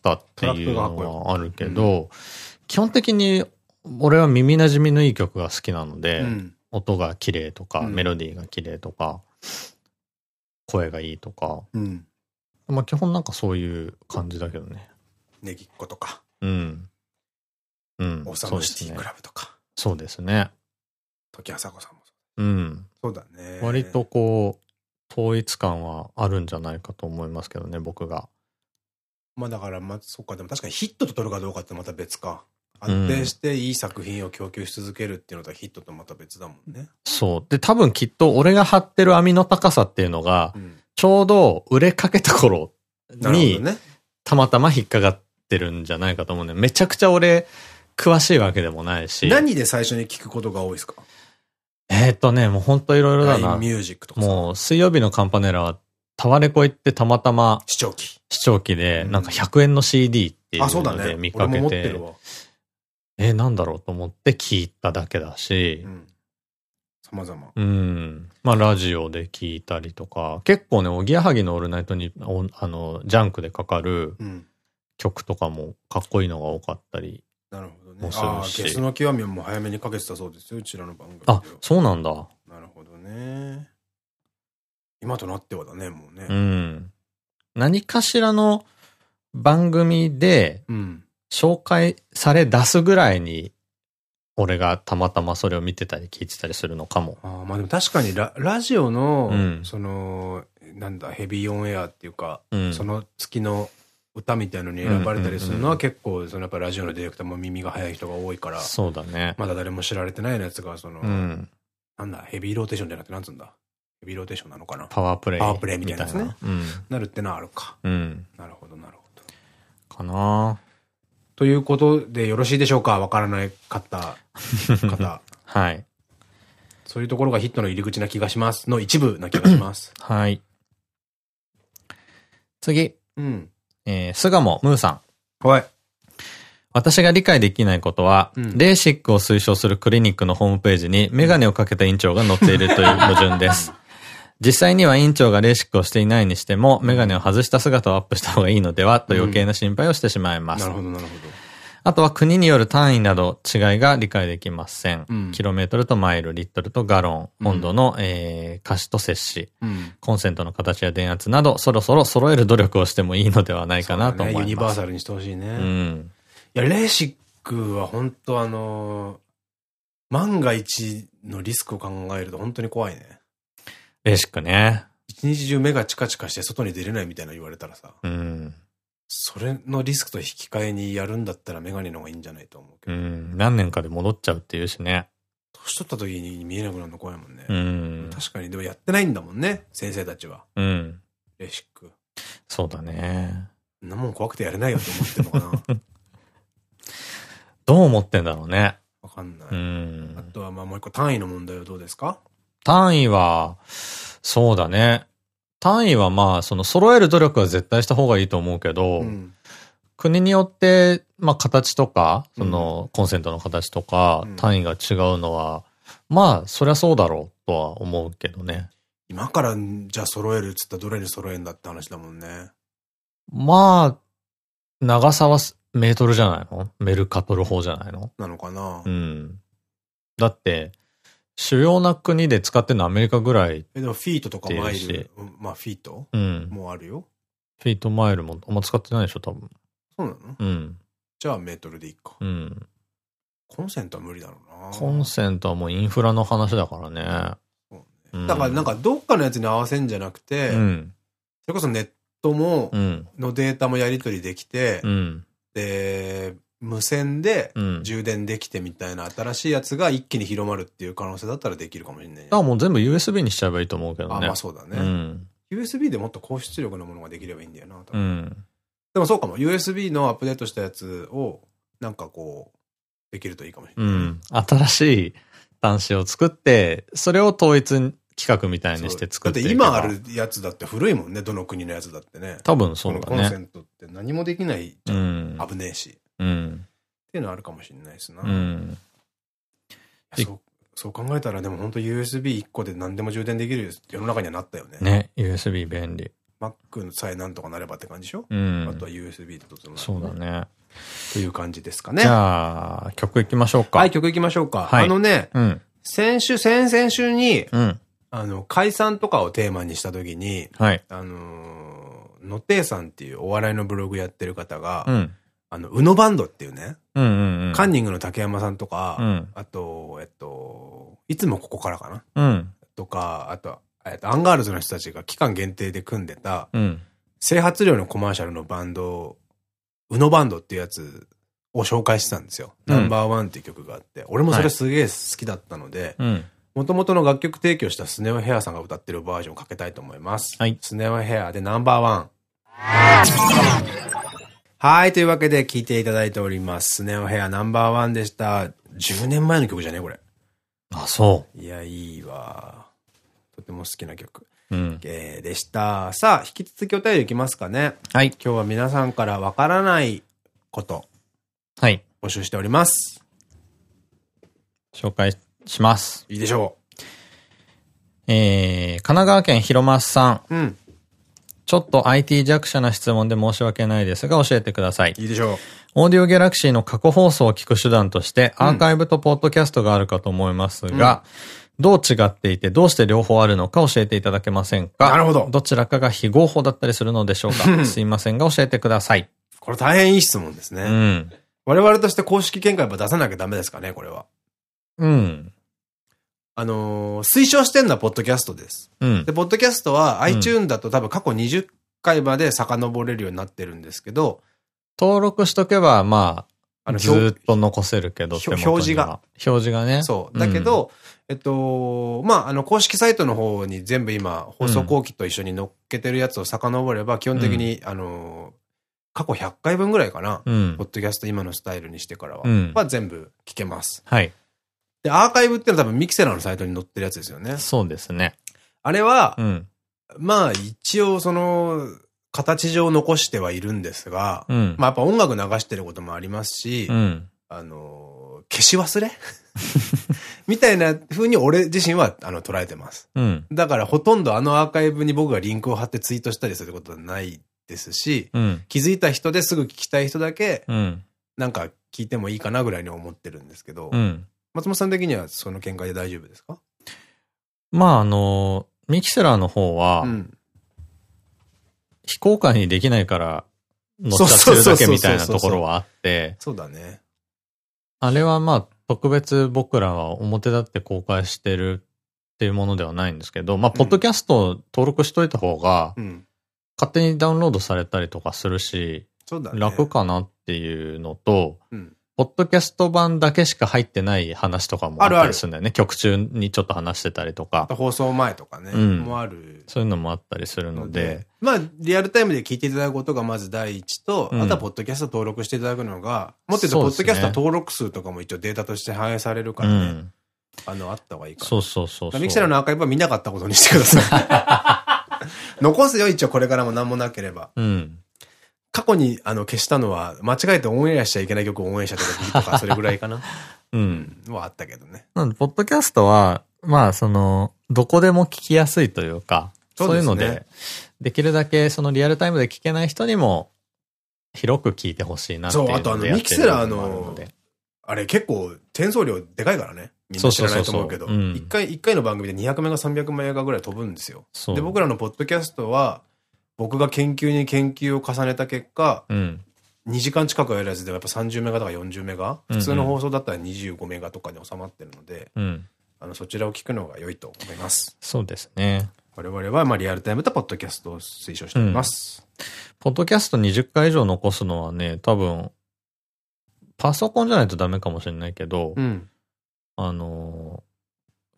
たっていうのはあるけど、基本的に俺は耳馴染みのいい曲が好きなので、うん、音が綺麗とか、メロディーが綺麗とか、声がいいとか、うん、まあ基本なんかそういう感じだけどね。ネギっ子とか。うん。うん。オサムシティクラブとか。そうですね。時あさこさんもそう。うん。そうだね。割とこう、統一感はあるんじゃないかと思いますけどね、僕が。まあだから、まあ、そっか、でも確かにヒットと取るかどうかってまた別か。安定していい作品を供給し続けるっていうのとはヒットとまた別だもんね。そう。で、多分きっと俺が張ってる網の高さっていうのが、うん、ちょうど売れかけた頃に、ね、たまたま引っかかってるんじゃないかと思うんで、めちゃくちゃ俺、詳しいわけでもないし。何で最初に聞くことが多いですか？えっとね、もうほんといろいろだな。ミュージックとか。もう、水曜日のカンパネラは、タワレコ行ってたまたま、視聴器。視聴器で、なんか100円の CD っていうので見かけて、ね、え、なんだろう？と思って聞いただけだし、様々。うん。まあ、ラジオで聞いたりとか、結構ね、おぎやはぎのオールナイトに、あの、ジャンクでかかる曲とかもかっこいいのが多かったり。なるほどね。ああ、ゲスの極みも早めにかけてたそうですよ、うちらの番組あ、そうなんだ。なるほどね。今となってはだね、もうね。うん。何かしらの番組で、紹介され出すぐらいに、俺がたまたまそれを見てたり聞いてたりするのかも。ああ、まあでも確かにララジオの、うん、その、なんだ、ヘビーオンエアっていうか、うん、その月の歌みたいのに選ばれたりするのは結構、そのやっぱラジオのディレクターも耳が早い人が多いから。そうだね。まだ誰も知られてないやつが、その、うん、なんだ、ヘビーローテーションじゃなくてなんつうんだ？ヘビーローテーションなのかな？パワープレイ。パワープレイみたいなね。うん、なるってのはあるか。うん。なるほど、なるほど。かなということでよろしいでしょうか？わからない方、方。[LAUGHS] はい。そういうところがヒットの入り口な気がします。の一部な気がします。[COUGHS] はい。次。うん。えー、菅もムーさん。はい。私が理解できないことは、うん、レーシックを推奨するクリニックのホームページにメガネをかけた院長が載っているという矛盾です。[LAUGHS] 実際には院長がレーシックをしていないにしても、メガネを外した姿をアップした方がいいのではと余計な心配をしてしまいます。なるほど、なるほど。あとは国による単位など違いが理解できません。うん、キロメートルとマイル、リットルとガロン、温度の、うん、えー、可視と接し、うん、コンセントの形や電圧など、そろそろ揃える努力をしてもいいのではないかなと思います。ね、ユニバーサルにしてほしいね。うん。いや、レーシックは本当あのー、万が一のリスクを考えると本当に怖いね。レーシックね。一日中目がチカチカして外に出れないみたいな言われたらさ。うん。それのリスクと引き換えにやるんだったらメガネの方がいいんじゃないと思うけど。うん。何年かで戻っちゃうっていうしね。年取った時に見えなくなるの怖いもんね。うん。確かに、でもやってないんだもんね、先生たちは。うん。レシック。そうだね。んなもん怖くてやれないよって思ってんのかな。[LAUGHS] どう思ってんだろうね。わかんない。うん。あとはまあもう一個単位の問題はどうですか？単位は、そうだね。単位はまあ、その揃える努力は絶対した方がいいと思うけど、うん、国によって、まあ形とか、そのコンセントの形とか、単位が違うのは、まあ、そりゃそうだろうとは思うけどね。今からじゃあ揃えるっつったらどれに揃えんだって話だもんね。まあ、長さはメートルじゃないの？メルカトル法じゃないの？なのかな？うん。だって、主要な国で使ってるのアメリカぐらい。え、でもフィートとかマイル、まあフィート？うん。もうあるよ。フィートマイルもあんま使ってないでしょ、多分。そうなの？うん。じゃあメートルでいいか。うん。コンセントは無理だろうな。コンセントはもうインフラの話だからね。そうね。だからなんかどっかのやつに合わせんじゃなくて、うん、それこそネットも、のデータもやり取りできて、うん、で、無線で充電できてみたいな新しいやつが一気に広まるっていう可能性だったらできるかもしれない。あ、もう全部 USB にしちゃえばいいと思うけどね。あ、まあそうだね。うん、USB でもっと高出力のものができればいいんだよな、うん、でもそうかも。USB のアップデートしたやつを、なんかこう、できるといいかもしれない。うん。新しい端子を作って、それを統一企画みたいにして作ってだって今あるやつだって古いもんね、どの国のやつだってね。多分そうだね。コンセントって何もできないじゃん。うん、危ねえし。うん。っていうのはあるかもしれないですな。うん。そう、そう考えたらでも本当 USB1 個で何でも充電できる世の中にはなったよね。ね、USB 便利。Mac さえなんとかなればって感じでしょ？うん。あとは USB でどつもそうだね。という感じですかね。じゃあ、曲いきましょうか。はい、曲いきましょうか。はい、あのね、うん、先週、先々週に、うん、あの、解散とかをテーマにしたときに、はい、あのー、のていさんっていうお笑いのブログやってる方が、うん、あの、うのバンドっていうね、カンニングの竹山さんとか、うん、あと、えっと、いつもここからかな、うん、とか、あと、えっと、アンガールズの人たちが期間限定で組んでた、うん、整髪料のコマーシャルのバンド、うのバンドっていうやつを紹介してたんですよ。ナンバーワンっていう曲があって。俺もそれすげえ好きだったので、もともとの楽曲提供したスネオヘアさんが歌ってるバージョンをかけたいと思います。はい。スネオヘアでナンバーワン。はい。というわけで聴いていただいております。スネオヘアナンバーワンでした。10年前の曲じゃねこれ。あ、そう。いや、いいわ。とても好きな曲。うん、えー、でした。さあ、引き続きお便りいきますかね。はい。今日は皆さんからわからないこと。はい。募集しております。紹介します。いいでしょう。えー、神奈川県広松さん。うん。ちょっと IT 弱者な質問で申し訳ないですが教えてください。いいでしょう。オーディオギャラクシーの過去放送を聞く手段として、アーカイブとポッドキャストがあるかと思いますが、うん、どう違っていて、どうして両方あるのか教えていただけませんか？なるほど。どちらかが非合法だったりするのでしょうか？[LAUGHS] すいませんが教えてください。これ大変いい質問ですね。うん。我々として公式見解は出さなきゃダメですかね、これは。うん。あのー、推奨してんのはポッドキャストです。うん。で、ポッドキャストは iTune だと多分過去20回まで遡れるようになってるんですけど、登録しとけば、まあ、あの、ずっと残せるけど、表示が。表示がね。そう。だけど、うん、えっと、まあ、あの、公式サイトの方に全部今、放送後期と一緒に乗っけてるやつを遡れば、基本的に、うん、あの、過去100回分ぐらいかな。うん、ポッドキャスト今のスタイルにしてからは。うん、は全部聞けます。はい。で、アーカイブってのは多分ミキセラのサイトに載ってるやつですよね。そうですね。あれは、うん、まあ一応その、形上残してはいるんですが、うん、まあやっぱ音楽流してることもありますし、うん、あの、消し忘れ？[LAUGHS] みたいな風に俺自身はあの捉えてます。うん、だからほとんどあのアーカイブに僕がリンクを貼ってツイートしたりすることはないですし、気づいた人ですぐ聞きたい人だけ、なんか聞いてもいいかなぐらいに思ってるんですけど、松本さん的にはその見解で大丈夫ですか？まああの、ミキセラーの方は、うん。非公開にできないから乗っちゃってるだけみたいなところはあって。そうだね。あれはまあ特別僕らは表立って公開してるっていうものではないんですけど、まあ、ポッドキャスト登録しといた方が、勝手にダウンロードされたりとかするし、楽かなっていうのと、うん、ポッドキャスト版だけしか入ってない話とかもあったりするんだよね。曲中にちょっと話してたりとか。放送前とかね。うん、もある。そういうのもあったりするので。まあ、リアルタイムで聞いていただくことがまず第一と、うん、あとはポッドキャスト登録していただくのが、もっと言うと、ポッドキャスト登録数とかも一応データとして反映されるからね。うん、あの、あった方がいいかそうそうそうミキサーのアーカイブは見なかったことにしてください。[LAUGHS] 残すよ、一応これからも何もなければ。うん。過去にあの消したのは、間違えてオンエアしちゃいけない曲をオンエアした時とか、それぐらいかな。[LAUGHS] うん。はあったけどね。なんで、ポッドキャストは、まあ、その、どこでも聞きやすいというか、そういうので、できるだけそのリアルタイムで聞けない人にも、広く聞いてほしいなっていうそう、あとあの、ミキセラーの、あれ結構、転送量でかいからね。みんな知らないと思うけど。一回、一回の番組で200メガ300メガぐらい飛ぶんですよ。で、僕らのポッドキャストは、僕が研究に研究を重ねた結果、うん、2時間近くやるやつではやっぱ30メガとか40メガ、普通の放送だったら25メガとかに収まってるので、うん、あのそちらを聞くのが良いと思います。そうですね。我々はまあリアルタイムとポッドキャストを推奨しております。うん、ポッドキャスト20回以上残すのはね、多分、パソコンじゃないとダメかもしれないけど、うん、あのー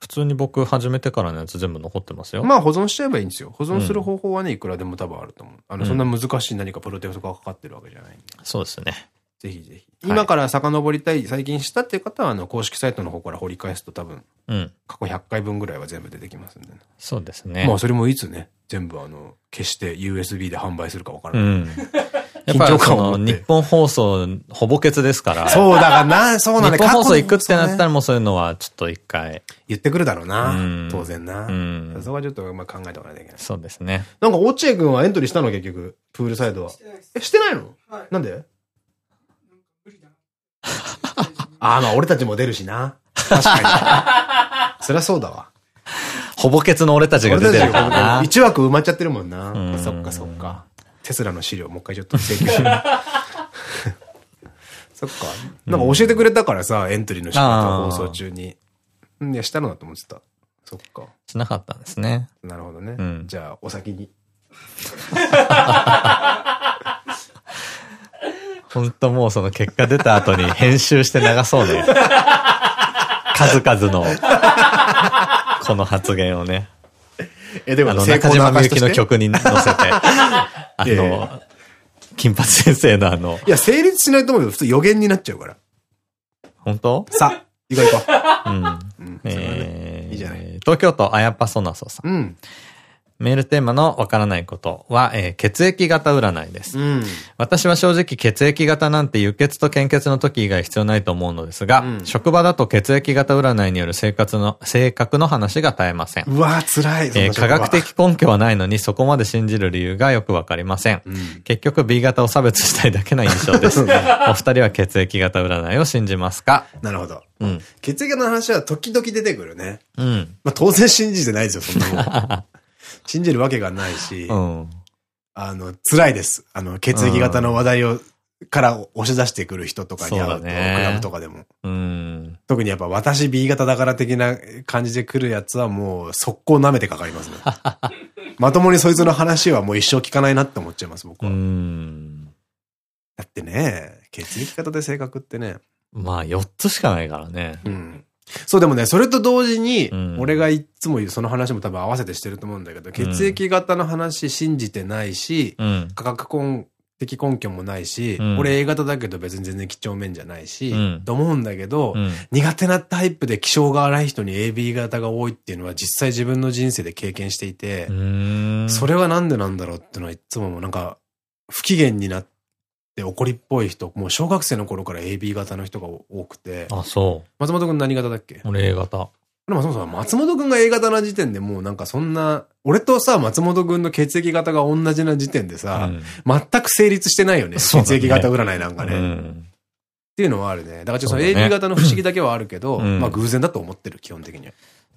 普通に僕始めてからのやつ全部残ってますよ。まあ保存しちゃえばいいんですよ。保存する方法はね、いくらでも多分あると思う。あの、そんな難しい何かプロテクトがかかってるわけじゃないんで。そうですね。ぜひぜひ。今から遡りたい、最近したっていう方は、あの、公式サイトの方から掘り返すと多分、うん、過去100回分ぐらいは全部出てきますんで、ね、そうですね。まあそれもいつね、全部あの、消して USB で販売するかわからない。うんやっぱりその日本放送ほぼ欠ですから。そうだからな、そうなんだ日本放送行くってなったらもうそういうのはちょっと一回。言ってくるだろうな。当然な。そこはちょっとまあ考えておかないといけない。そうですね。なんか落合君はエントリーしたの？結局、プールサイドは。え、してないの？なんで？[LAUGHS] ああ、まあ俺たちも出るしな。確かに。[LAUGHS] そりゃそうだわ。ほぼ欠の俺たちが出てるからな。1枠埋まっちゃってるもんな。そっかそっか。テスラの資料もう一回ちょっと請求して。[LAUGHS] そっか。なんか教えてくれたからさ、エントリーの仕方放送中に。いや、したのだと思ってた。そっか。しなかったんですね。なるほどね。うん、じゃあ、お先に。[LAUGHS] 本当もうその結果出た後に編集して流そうね。[LAUGHS] 数々の、この発言をね。え、でも、中島みゆきの曲に乗せて、[LAUGHS] あの、金八先生のあの。いや、成立しないと思うよ。普通予言になっちゃうから。本当？さ、行こう行こう。うん。えー、いいじゃない。東京都あやぱそなそさん。うん。メールテーマのわからないことは、えー、血液型占いです。うん、私は正直血液型なんて輸血と献血の時以外必要ないと思うのですが、うん、職場だと血液型占いによる生活の、性格の話が絶えません。うわ辛い。えー、科学的根拠はないのにそこまで信じる理由がよくわかりません。うん、結局 B 型を差別したいだけな印象です。[LAUGHS] お二人は血液型占いを信じますか？なるほど。うん、血液型の話は時々出てくるね。うん。まあ当然信じてないですよ、そんなもん。[LAUGHS] 信じるわけがないし、うん、あの、辛いです。あの、血液型の話題を、から押し出してくる人とかに会うと、クラブとかでも。うん、特にやっぱ私 B 型だから的な感じで来るやつはもう速攻舐めてかかりますね。[LAUGHS] まともにそいつの話はもう一生聞かないなって思っちゃいます、僕は。だってね、血液型で性格ってね。まあ4つしかないからね。うん。そうでもね、それと同時に、俺がいつも言うその話も多分合わせてしてると思うんだけど、血液型の話信じてないし、科学根的根拠もないし、俺 A 型だけど別に全然几帳面じゃないし、と思うんだけど、苦手なタイプで気性が荒い人に AB 型が多いっていうのは実際自分の人生で経験していて、それはなんでなんだろうっていうのはいつももなんか不機嫌になって、で怒りっぽい人、もう小学生の頃から AB 型の人が多くて。あ、そう。松本くん何型だっけ？俺 A 型。でもそもそも松本くんが A 型な時点でもうなんかそんな、俺とさ、松本くんの血液型が同じな時点でさ、うん、全く成立してないよね。ね血液型占いなんかね。うん、っていうのはあるね。だからちょっと AB 型の不思議だけはあるけど、うん、まあ偶然だと思ってる、基本的には。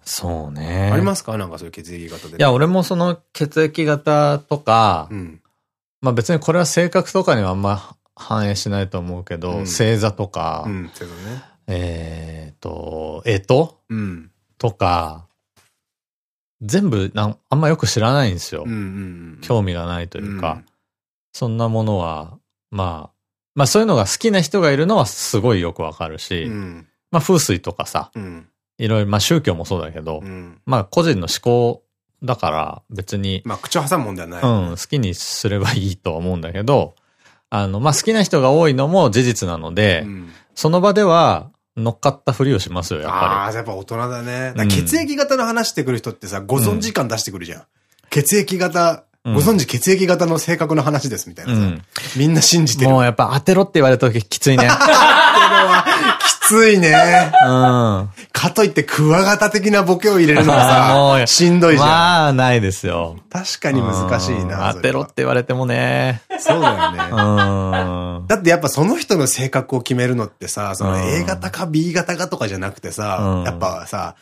そうね。ありますか？なんかそういう血液型で。いや、俺もその血液型とか、まあ別にこれは性格とかにはあんま反映しないと思うけど、うん、星座とか、うん、えっと、えと、うん、とか、全部なんあんまよく知らないんですよ。興味がないというか、そんなものは、まあ、まあそういうのが好きな人がいるのはすごいよくわかるし、まあ風水とかさ、いろいろ、まあ宗教もそうだけど、まあ個人の思考だから別に。まあ口を挟むもんではない、ね、うん、好きにすればいいと思うんだけど、あの、まあ、好きな人が多いのも事実なので、うん、その場では乗っかったふりをしますよ、やっぱり。ああ、やっぱ大人だね。だ血液型の話してくる人ってさ、ご存知感出してくるじゃん。血液型、ご存知血液型の性格の話ですみたいなさ。みんな信じてる。もうやっぱ当てろって言われた時きついね。当てろはついね。うん。かといってクワガタ的なボケを入れるのがさ、[LAUGHS] しんどいじゃん。まあ、ないですよ。確かに難しいな。当てろって言われてもね。そうだよね。うん。だってやっぱその人の性格を決めるのってさ、その A 型か B 型かとかじゃなくてさ、やっぱさ、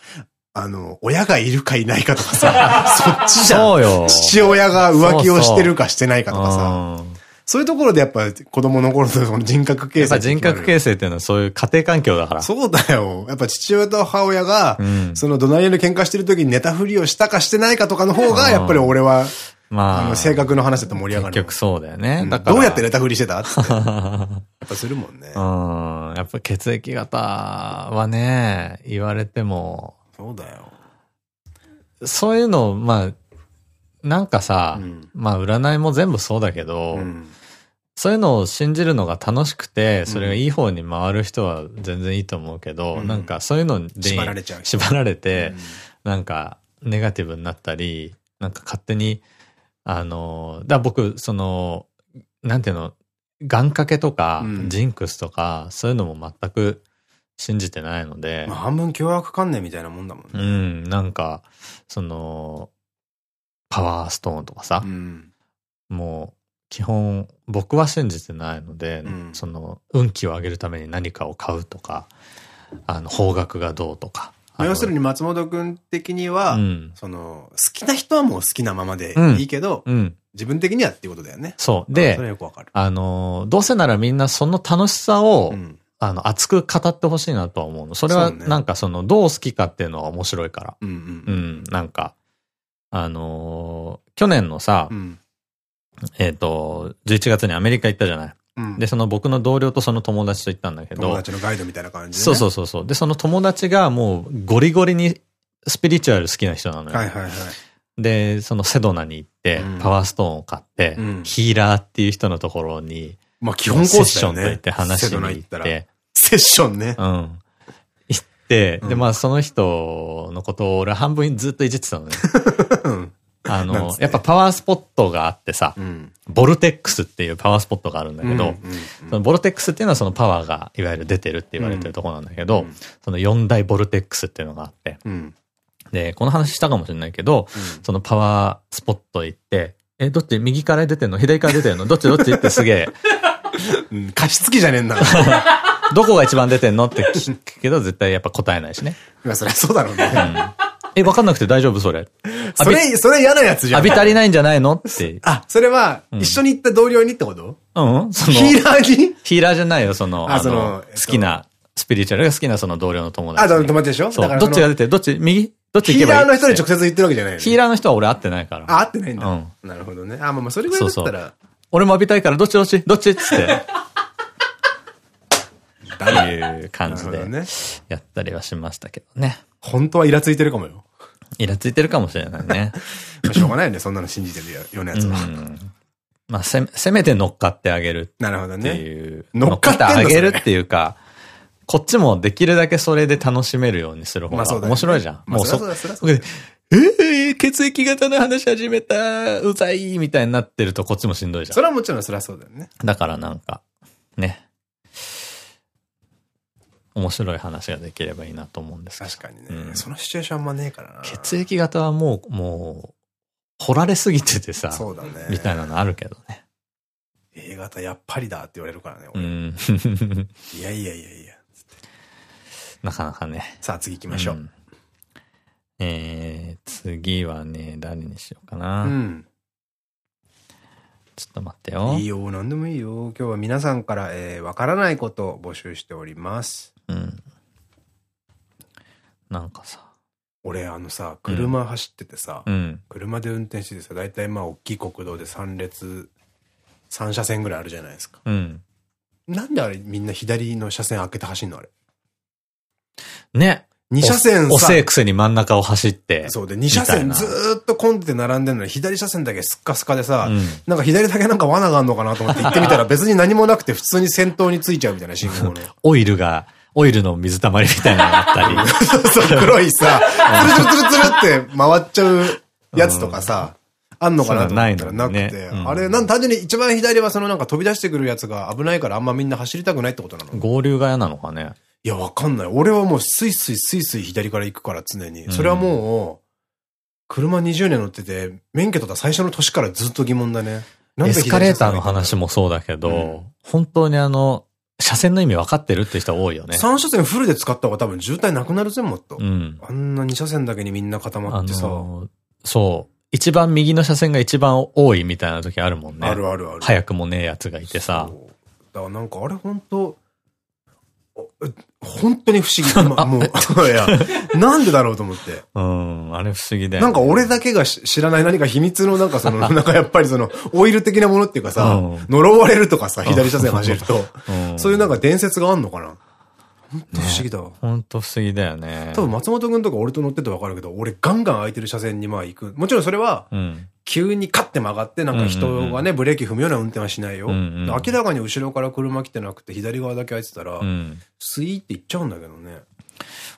あの、親がいるかいないかとかさ、[LAUGHS] そっちじゃん。そうよ。父親が浮気をしてるかしてないかとかさ。そういうところでやっぱ子供の頃のその人格形成。やっぱ人格形成っていうのはそういう家庭環境だから。そうだよ。やっぱ父親と母親が、うん、その怒鳴りの喧嘩してる時に寝たふりをしたかしてないかとかの方が、やっぱり俺は、まあ、あの、性格の話だと盛り上がる。結局そうだよね。だから。どうやって寝たふりしてた？って。[LAUGHS] やっぱするもんね。うん。やっぱ血液型はね、言われても。そうだよ。そういうの、まあ、なんかさ、うん、まあ占いも全部そうだけど、うん、そういうのを信じるのが楽しくて、それがいい方に回る人は全然いいと思うけど、うん、なんかそういうので縛られちゃう。縛られて、なんかネガティブになったり、なんか勝手に、あの、だ僕、その、なんていうの、願掛けとか、ジンクスとか、そういうのも全く信じてないので。まあ半分凶悪観念みたいなもんだもんね。うん、なんか、その、パワーストーンとかさ、うん、もう、基本、僕は信じてないので、うん、その、運気を上げるために何かを買うとか、あの、方角がどうとか。要するに松本君的には、うん、その、好きな人はもう好きなままでいいけど、うん、自分的にはっていうことだよね。そう。で、あの、どうせならみんなその楽しさを、あの、熱く語ってほしいなとは思うの。それは、なんかその、どう好きかっていうのは面白いから。うん、なんか、あのー、去年のさ、うん、えっと、11月にアメリカ行ったじゃない。うん、で、その僕の同僚とその友達と行ったんだけど。友達のガイドみたいな感じで、ね、そうそうそうそう。で、その友達がもうゴリゴリにスピリチュアル好きな人なのよ。はいはいはい。で、そのセドナに行って、パワーストーンを買って、うん、ヒーラーっていう人のところに、まあ基本コースだよね。セッションと言って。話しに行って。セッションね。うん。行って、で、まあその人のことを俺半分ずっといじってたのね。うん。あの、やっぱパワースポットがあってさ、うん、ボルテックスっていうパワースポットがあるんだけど、そのボルテックスっていうのはそのパワーがいわゆる出てるって言われてるところなんだけど、うん、その4大ボルテックスっていうのがあって、うん、で、この話したかもしれないけど、そのパワースポット行って、え、どっち？右から出てんの？左から出てんの？どっち？どっち？ってすげえ。加湿器じゃねえんだ。[LAUGHS] どこが一番出てんの？って聞くけど、絶対やっぱ答えないしね。いや、そりゃそうだろうね。え、わかんなくて大丈夫？それ。[LAUGHS] それ、それ嫌なやつじゃん。浴び足りないんじゃないの？って。あ、それは、一緒に行った同僚にってこと？うん、その。ヒーラーに？ヒーラーじゃないよ、その、あ、その、好きな、スピリチュアルが好きなその同僚の友達。あ、友達でしょ？そう。どっちが出てどっち？右？どっち行けばいい？ヒーラーの人に直接言ってるわけじゃないヒーラーの人は俺会ってないから。あ、会ってないんだ。うん。なるほどね。あ、まあまあ、それぐらいだったら。俺も浴びたいから、どっちどっち？どっち？っつって。[LAUGHS] っていう感じで、やったりはしましたけどね。本当はイラついてるかもよ。イラついてるかもしれないね。[LAUGHS] しょうがないよね、そんなの信じてるようなやつは。まあ、せ、せめて乗っかってあげるなるほどね。っていう。乗っかってあげるっていうか、こっちもできるだけそれで楽しめるようにする方が面白いじゃん。もうそ、ええ血液型の話始めた、うざい、みたいになってるとこっちもしんどいじゃん。それはもちろんそりゃそうだよね。だからなんか、ね。面白い話ができればいいなと思うんですけど。確かにね。うん、そのシチュエーションあんまねえからな。血液型はもう、もう、掘られすぎててさ。そうだね。みたいなのあるけどね。A 型やっぱりだって言われるからね、俺。うん。[LAUGHS] いやいやいやいや。なかなかね。さあ次行きましょう。うん、えー、次はね、誰にしようかな。うん。ちょっと待ってよ。いいよ、何でもいいよ。今日は皆さんから、えー、わからないことを募集しております。うん。なんかさ。俺、あのさ、車走っててさ、うん、車で運転しててさ、大体まあ、大きい国道で3列、3車線ぐらいあるじゃないですか。うん。なんであれみんな左の車線開けて走んのあれ？ね。二車線さ。遅いくせに真ん中を走って。そうで、二車線ずーっと混んでて並んでるのに、左車線だけスッカスカでさ、うん、なんか左だけなんか罠があんのかなと思って行ってみたら別に何もなくて普通に先頭についちゃうみたいな信号の。[LAUGHS] オイルが、オイルの水たまりみたいなのがあったり。[LAUGHS] そう黒いさ、つるつるつるつるって回っちゃうやつとかさ、あんのかなと思ったらなくて。あれ、なん単純に一番左はそのなんか飛び出してくるやつが危ないからあんまみんな走りたくないってことなの？合流が嫌なのかね。いや、わかんない。俺はもうスイスイスイスイ左から行くから常に。それはもう、車20年乗ってて、免許取った最初の年からずっと疑問だね。エスカレーターの話もそうだけど、うん、本当にあの、車線の意味分かってるって人多いよね。3車線フルで使った方が多分渋滞なくなるぜ、もっと。うん。あんな2車線だけにみんな固まってさ。そう。一番右の車線が一番多いみたいな時あるもんね。あるあるある。早くもねえやつがいてさ。だからなんかあれ本当本当に不思議。[LAUGHS] ま、もう、[LAUGHS] いや、なんでだろうと思って。うん、あれ不思議だよ、ね。なんか俺だけが知らない何か秘密のなんかその、[LAUGHS] なんかやっぱりその、オイル的なものっていうかさ、うん、呪われるとかさ、左車線走ると、うん、そういうなんか伝説があんのかな本当不思議だわ。本当不思議だよね。多分松本くんとか俺と乗っててわかるけど、俺ガンガン空いてる車線にまあ行く。もちろんそれは、急にカッて曲がって、なんか人がね、ブレーキ踏むような運転はしないよ。明らかに後ろから車来てなくて、左側だけ空いてたら、スイーって行っちゃうんだけどね。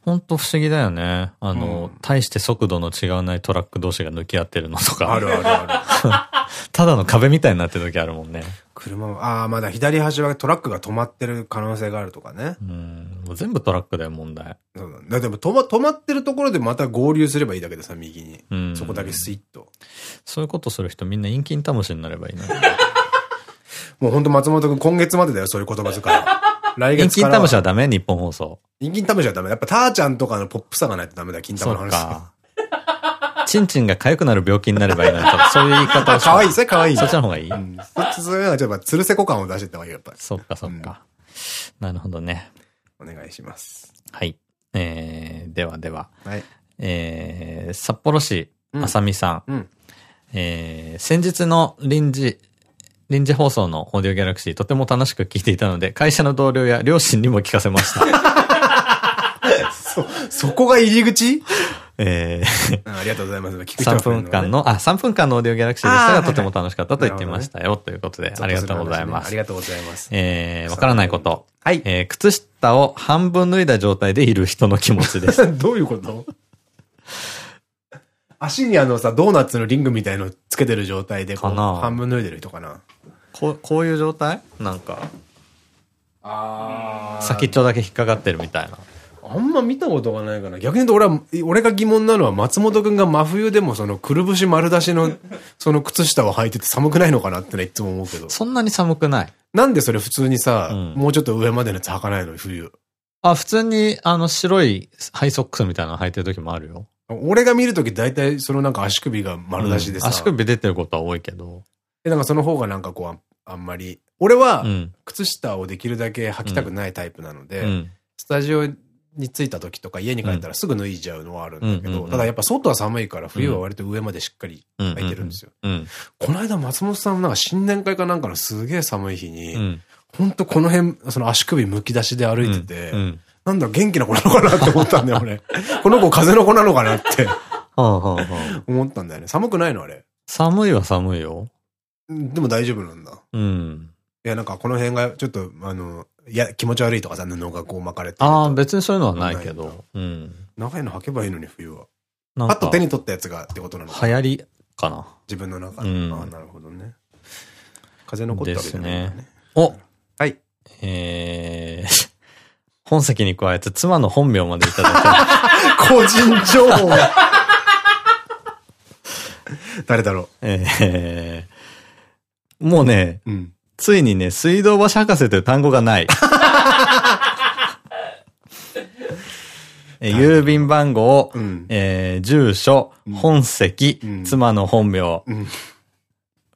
本当不思議だよね。あの、うん、大して速度の違わないトラック同士が抜き合ってるのとか。あるあるある。[LAUGHS] ただの壁みたいになってる時あるもんね。車は、ああ、まだ左端はトラックが止まってる可能性があるとかね。うん。もう全部トラックだよ、問題。そうだ。でも止ま、止まってるところでまた合流すればいいだけでさ、右に。うん。そこだけスイッと。そういうことする人みんな陰菌魂になればいいな。[LAUGHS] もうほんと松本くん今月までだよ、そういう言葉遣い。[LAUGHS] 来月から。金魂はダメ日本放送。金魂はダメ。やっぱターちゃんとかのポップさがないとダメだよ、金玉の話。か。チンチンが痒くなる病気になればいいなと、[LAUGHS] そういう言い方をかわいいですね、かわいい。そっちの方がいい。うん。そういうのはちょっと、つるせこ感を出してった方がいい、やっぱり。そっか、そっか。なるほどね。お願いします。はい。えー、ではでは。はい。えー、札幌市、あさみさん。うん。えー、先日の臨時臨時放送のオーディオギャラクシーとても楽しく聞いていたので、会社の同僚や両親にも聞かせました。[LAUGHS] そ、そこが入り口？えー、ありがとうございます。3分間の、あ、3分間のオーディオギャラクシーでしたが、とても楽しかったと言っていましたよ。ということで、ありがとうございます。ありがとうございます。えー、わからないこと。はい。えー、靴下を半分脱いだ状態でいる人の気持ちです。[LAUGHS] どういうこと？[LAUGHS] 足にあのさ、ドーナツのリングみたいのつけてる状態で、かな半分脱いでる人かな？こう、こういう状態？なんか。ああ。先っちょだけ引っかかってるみたいな。あんま見たことがないかな。逆に言うと俺は、俺が疑問なのは松本くんが真冬でもそのくるぶし丸出しの [LAUGHS] その靴下を履いてて寒くないのかなってのはいつも思うけど。そんなに寒くない。なんでそれ普通にさ、うん、もうちょっと上までのやつ履かないの冬。あ、普通にあの白いハイソックスみたいなの履いてる時もあるよ。俺が見るとき大体そのなんか足首が丸出しでさ、うん、足首出てることは多いけど。え、なんかその方がなんかこう、あんまり。俺は、靴下をできるだけ履きたくないタイプなので、うん、スタジオに着いた時とか家に帰ったらすぐ脱いじゃうのはあるんだけど、ただやっぱ外は寒いから冬は割と上までしっかり履いてるんですよ。この間松本さんなんか新年会かなんかのすげえ寒い日に、うん、ほんとこの辺、その足首むき出しで歩いてて、なんだ元気な子なのかなって思ったんだよ、俺。[LAUGHS] この子風の子なのかなって思ったんだよね。寒くないのあれ？寒いは寒いよ。でも大丈夫なんだ。うん。いや、なんかこの辺がちょっと、あの、いや、気持ち悪いとかさ、布がこう巻かれてああ、別にそういうのはないけど。うん。長いの履けばいいのに、冬は。パッと手に取ったやつがってことなのか流行りかな。自分の中で。うん、ああ、なるほどね。風残ったわけですね。おはい。えー、[LAUGHS] 本籍に加えて妻の本名までいただいて。[LAUGHS] 個人情報が。[LAUGHS] 誰だろう。えー、もうね、うん、ついにね、水道橋博士という単語がない。[LAUGHS] 郵便番号、うん、えー、住所、うん、本籍、うん、妻の本名、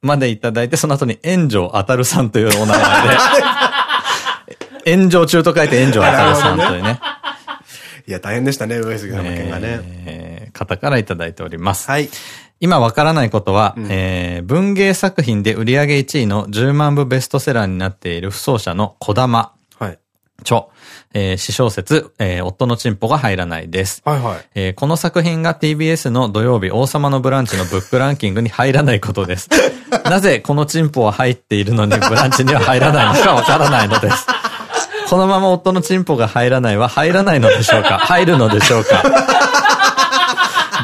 までいただいて、その後に炎上あたるさんというお名前で、[LAUGHS] 炎上中と書いて炎上あたるさんというね。[LAUGHS] いや、大変でしたね、上杉さんの件がね。えー、方からいただいております。はい。今わからないことは、うん、えー、文芸作品で売上1位の10万部ベストセラーになっている不走者の小玉。はい。著。えー、詩小説、えー、夫のチンポが入らないです。はいはい。えー、この作品が TBS の土曜日王様のブランチのブックランキングに入らないことです。[LAUGHS] なぜこのチンポは入っているのにブランチには入らないのかわからないのです。[LAUGHS] このまま夫のチンポが入らないは入らないのでしょうか？入るのでしょうか？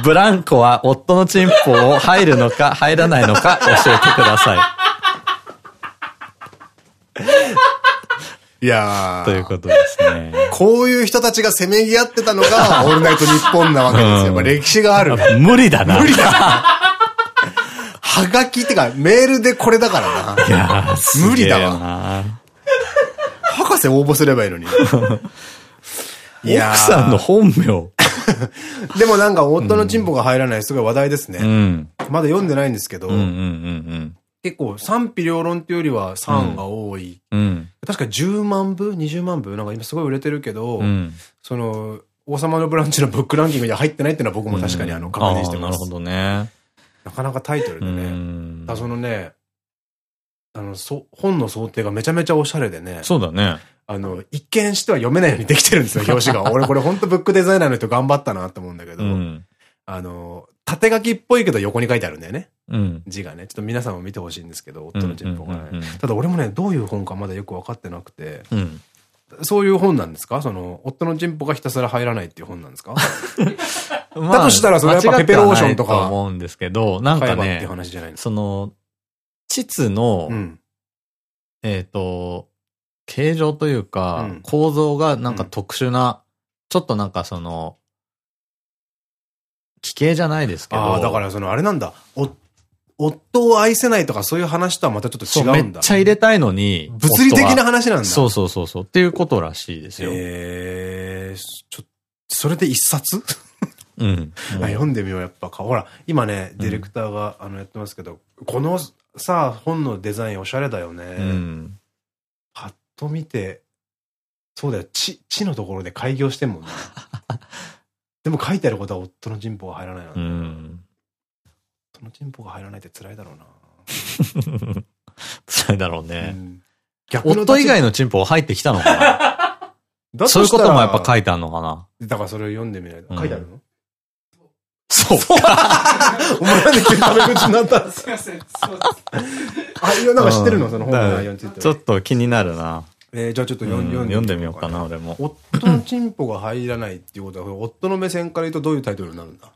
ブランコは夫のチンポを入るのか [LAUGHS] 入らないのか教えてください。いやー。ということですね。こういう人たちがせめぎ合ってたのが、[LAUGHS] オールナイト日本なわけですよ。うん、歴史がある。無理だな。無理だ。はがきってか、メールでこれだからな。いや無理だわ。博士応募すればいいのに。[LAUGHS] 奥さんの本名。[LAUGHS] でもなんか夫のチンポが入らないすごい話題ですね。うん、まだ読んでないんですけど、結構賛否両論っていうよりは賛が多い。うん、確か10万部 ?20 万部？なんか今すごい売れてるけど、うん、その、王様のブランチのブックランキングには入ってないっていうのは僕も確かにあの確認してます。なるほどね。なかなかタイトルでね。だそのね、あの、そ、本の想定がめちゃめちゃおしゃれでね。そうだね。あの、一見しては読めないようにできてるんですよ、[LAUGHS] 表紙が。俺これほんとブックデザイナーの人頑張ったなって思うんだけど、うん、あの、縦書きっぽいけど横に書いてあるんだよね。うん、字がね。ちょっと皆さんも見てほしいんですけど、夫のチェックがね。ただ俺もね、どういう本かまだよく分かってなくて、うん、そういう本なんですか？その、夫のチンポがひたすら入らないっていう本なんですか？[LAUGHS] だとしたらそれやっぱペペローションとか。思うんですけど、なんかね、その、膣の、うん、えっと、形状というか、うん、構造がなんか特殊な、ちょっとなんかその、奇形じゃないですけど。ああ、だからそのあれなんだ。お、夫を愛せないとかそういう話とはまたちょっと違うんだ。めっちゃ入れたいのに。物理的な話なんだ。そうそうそうそう。っていうことらしいですよ。ええー、ちょ、それで一冊？うん。[LAUGHS] 読んでみよう、やっぱ。ほら、今ね、ディレクターが、あの、やってますけど、このさ、本のデザインおしゃれだよね。うん。パッと見て、そうだよ、地、地のところで開業してんもんね。[LAUGHS] でも書いてあることは夫の人歩が入らないな。うん。夫の人歩が入らないって辛いだろうな。[LAUGHS] ないだろうね。夫以外のチンポが入ってきたのかな？[LAUGHS] そういうこともやっぱ書いてあるのかな？だからそれを読んでみないと。書いてあるの？そうか。[LAUGHS] お前なんで急にタメ口になったんすいません。そうです。あ、いや、なんか知ってるの？その本の内容について。ちょっと気になるな。えー、じゃあちょっと読んでみようかな、俺も。夫のチンポが入らないっていうことは、夫の目線から言うとどういうタイトルになるんだ？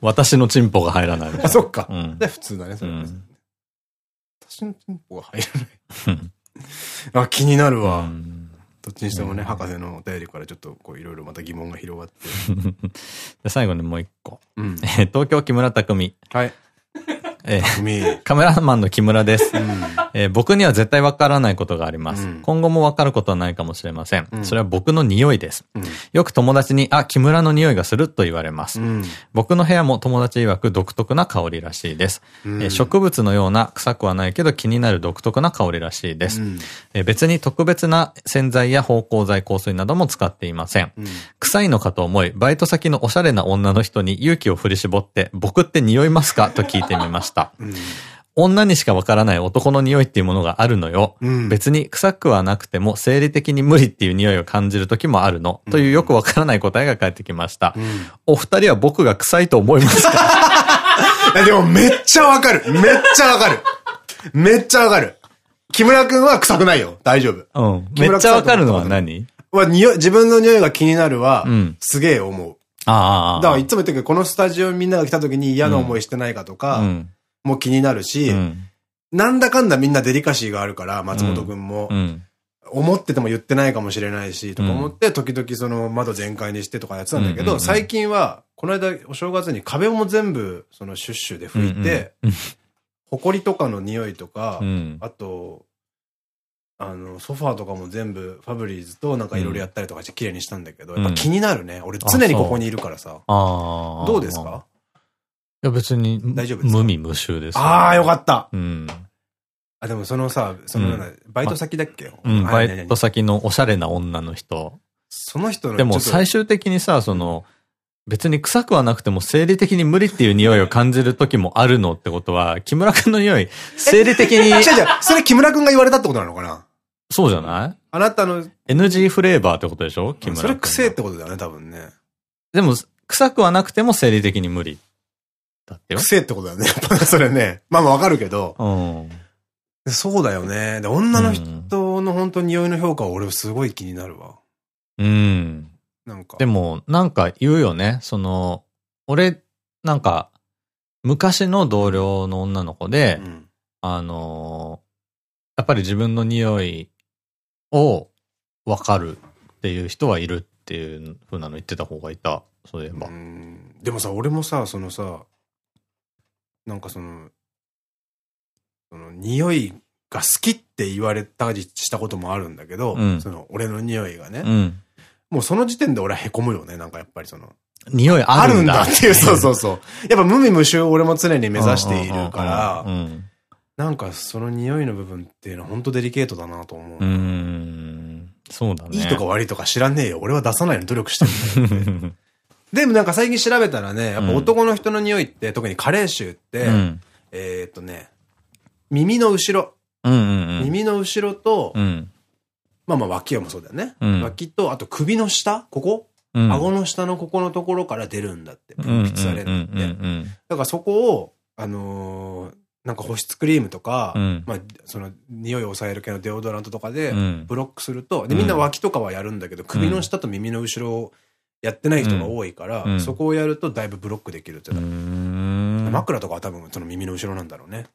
私のチンポが入らない。あ、そっか。で、普通だね、それ。私のチンポが入らない。[LAUGHS] あ、気になるわ。どっちにしてもね、博士のお便りからちょっとこういろいろまた疑問が広がって。最後にもう一個。うん、東京木村匠。はい。えー、カメラマンの木村です。うん、えー、僕には絶対わからないことがあります。うん、今後もわかることはないかもしれません。うん、それは僕の匂いです。よく友達に、あ、木村の匂いがすると言われます。僕の部屋も友達曰く独特な香りらしいです。えー、植物のような臭くはないけど気になる独特な香りらしいです。えー、別に特別な洗剤や芳香剤香水なども使っていません。臭いのかと思い、バイト先のおしゃれな女の人に勇気を振り絞って、僕って匂いますか？と聞いてみました。。うん女にしかわからない男の匂いっていうものがあるのよ。うん、別に臭くはなくても生理的に無理っていう匂いを感じる時もあるの。というよくわからない答えが返ってきました。うん、お二人は僕が臭いと思いますか？[LAUGHS] でもめっちゃわかる。めっちゃわかる。めっちゃわかる。木村くんは臭くないよ。大丈夫。うん。めっちゃわかるのは何は、匂い、自分の匂いが気になるは、うん、すげえ思う。ああ。だからいつも言ってるけど、このスタジオみんなが来た時に嫌な思いしてないかとか、うんも気になるし、うん、なんだかんだみんなデリカシーがあるから、松本くんも。思ってても言ってないかもしれないし、とか思って、時々その窓全開にしてとかやってたんだけど、最近は、この間お正月に壁も全部、そのシュッシュで拭いて、埃とかの匂いとか、あと、あの、ソファーとかも全部ファブリーズとなんかいろいろやったりとかして綺麗にしたんだけど、やっぱ気になるね。俺常にここにいるからさ。どうですか？や別に、大丈夫無味無臭です、ああ、よかった。うん。あ、でもそのさ、その、バイト先だっけ？うん、バイト先のおしゃれな女の人。その人のでも最終的にさ、その、別に臭くはなくても生理的に無理っていう匂いを感じる時もあるのってことは、木村くんの匂い、生理的に。違う違う、それ木村くんが言われたってことなのかな？そうじゃない？あなたの。NG フレーバーってことでしょ？木村くん。それ癖ってことだよね、多分ね。でも、臭くはなくても生理的に無理。だってよ。癖ってことだよね。[LAUGHS] やっぱそれね。まあまあわかるけど。うん。そうだよね。で、女の人の本当に匂いの評価は俺すごい気になるわ。うん。なんか。でも、なんか言うよね。その、俺、なんか、昔の同僚の女の子で、うん、あのやっぱり自分の匂いをわかるっていう人はいるっていうふうなの言ってた方がいた。そういえば。でもさ、俺もさ、そのさ、なんかその、その匂いが好きって言われたりしたこともあるんだけど、うん、その俺の匂いがね、うん、もうその時点で俺は凹むよね、なんかやっぱりその。匂いあるんだっていう、そうそうそう。[LAUGHS] やっぱ無味無臭俺も常に目指しているから、なんかその匂いの部分っていうのは本当デリケートだなと思う。うん。そうだね。いいとか悪いとか知らねえよ。俺は出さないように努力してるんだよ。[LAUGHS] でもなんか最近調べたらね、やっぱ男の人の匂いって、特に加齢臭って、えっとね、耳の後ろ。耳の後ろと、まあまあ脇はもそうだよね。脇と、あと首の下？ここ？顎の下のここのところから出るんだって、分泌されるんだって。だからそこを、あのなんか保湿クリームとか、まあ、その、匂いを抑える系のデオドラントとかで、ブロックすると、で、みんな脇とかはやるんだけど、首の下と耳の後ろをやってない人が多いから、うん、そこをやるとだいぶブロックできるって枕とかは多分その耳の後ろなんだろうね。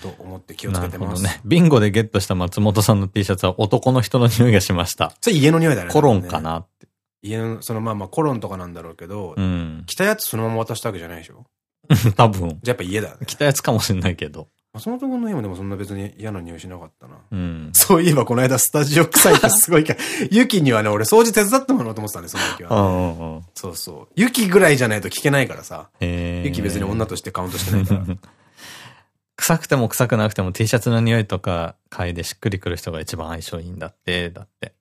と思って気をつけてます。ね。ビンゴでゲットした松本さんの T シャツは男の人の匂いがしました。それ家の匂いだね。コロンかなって。家の、そのまあまあコロンとかなんだろうけど、うん、着たやつそのまま渡したわけじゃないでしょ？[LAUGHS] 多分。じゃあやっぱ家だね。着たやつかもしれないけど。松本君の部屋もでもそんな別に嫌な匂いしなかったな。うん。そういえばこの間スタジオ臭いってすごいから、[LAUGHS] ユキにはね、俺掃除手伝ってもらおうと思ってたんで、その時は、ね。そうそう。ユキぐらいじゃないと聞けないからさ。ユキ別に女としてカウントしてないから。[LAUGHS] 臭くても臭くなくても T シャツの匂いとか嗅いでしっくりくる人が一番相性いいんだって、だって。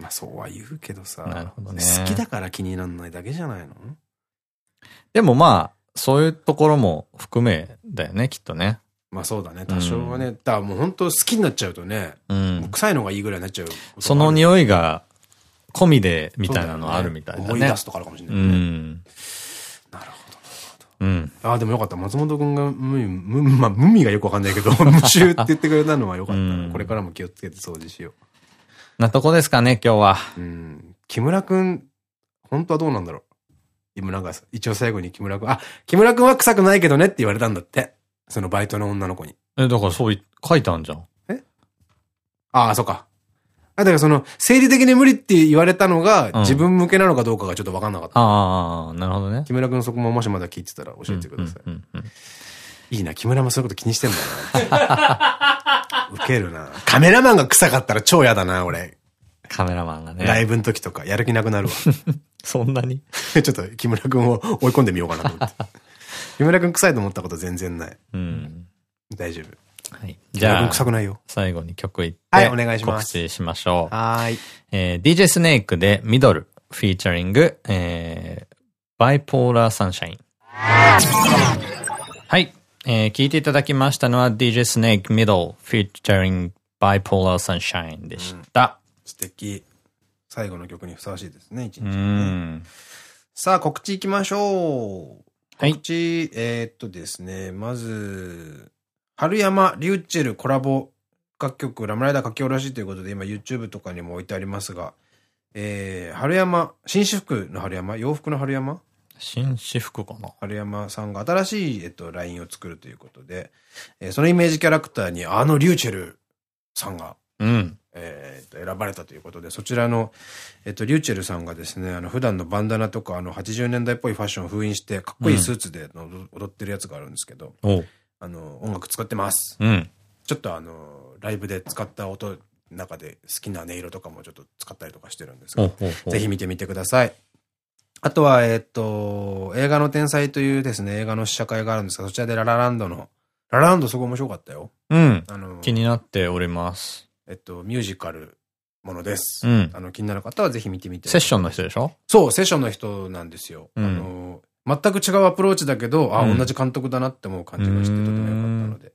まあそうは言うけどさ。なるほどね。好きだから気にならないだけじゃないの？でもまあ、そういうところも含めだよね、きっとね。まあそうだね。多少はね。だからもう本当好きになっちゃうとね。うん。臭いのがいいぐらいになっちゃう。その匂いが込みでみたいなのあるみたいなね。思い出すとかあるかもしれないね。うん。なるほど。うん。ああ、でもよかった。松本くんが無味、無、[LAUGHS] まあ無味がよくわかんないけど、[LAUGHS] 無臭って言ってくれたのはよかった。これからも気をつけて掃除しよう。なとこですかね、今日は。うん。木村くん、本当はどうなんだろう。今なんか、一応最後に木村くん、あ、木村くんは臭くないけどねって言われたんだって。そのバイトの女の子に。え、だからそう書いてあるじゃん。え？ああ、そっか。あ、だからその、生理的に無理って言われたのが、自分向けなのかどうかがちょっとわかんなかった。ああ、なるほどね。木村くんそこももしまだ聞いてたら教えてください。いいな、木村もそういうこと気にしてんだな。[LAUGHS] ウケるな。カメラマンが臭かったら超嫌だな、俺。カメラマンがね。ライブの時とか、やる気なくなるわ。[LAUGHS] そんなに？[LAUGHS] ちょっと木村くんを追い込んでみようかなと思って。木村くん臭いと思ったこと全然ない。うん。大丈夫。はい。じゃあ、臭くないよ。最後に曲いって、はい、お願いします。告知しましょう。はい。えー、DJ スネークでミドル、フィーチャリング、えー、バイポーラーサンシャイン。はい。えー、聞いていただきましたのは DJ スネークミドル、フィーチャリング、バイポーラーサンシャインでした。うん、素敵。最後の曲にふさわしいですね、一日、ね。さあ、告知行きましょう。はい、えっとですね、まず、春山、リューチェルコラボ楽曲、ラムライダー書き下ろしということで、今 YouTube とかにも置いてありますが、えー、春山、紳士服の春山？洋服の春山？紳士服かな。春山さんが新しい、えっと、ラインを作るということで、えー、そのイメージキャラクターにあのリューチェルさんが、うん。えっと、選ばれたということで、そちらの、えっと、リューチェルさんがですね、あの、普段のバンダナとか、あの、80年代っぽいファッションを封印して、かっこいいスーツで踊ってるやつがあるんですけど、うんあの、音楽使ってます。うん。ちょっとあの、ライブで使った音の中で好きな音色とかもちょっと使ったりとかしてるんですが、ぜひ見てみてください。あとは、えっと、映画の天才というですね、映画の試写会があるんですが、そちらでララランドの、ララランドすごい面白かったよ。うん。あの、気になっております。えっと、ミュージカルものです。うん。あの、気になる方はぜひ見てみて。セッションの人でしょ？そう、セッションの人なんですよ。うん、あの、全く違うアプローチだけど、あ、うん、同じ監督だなって思う感じがして、とても良かったので。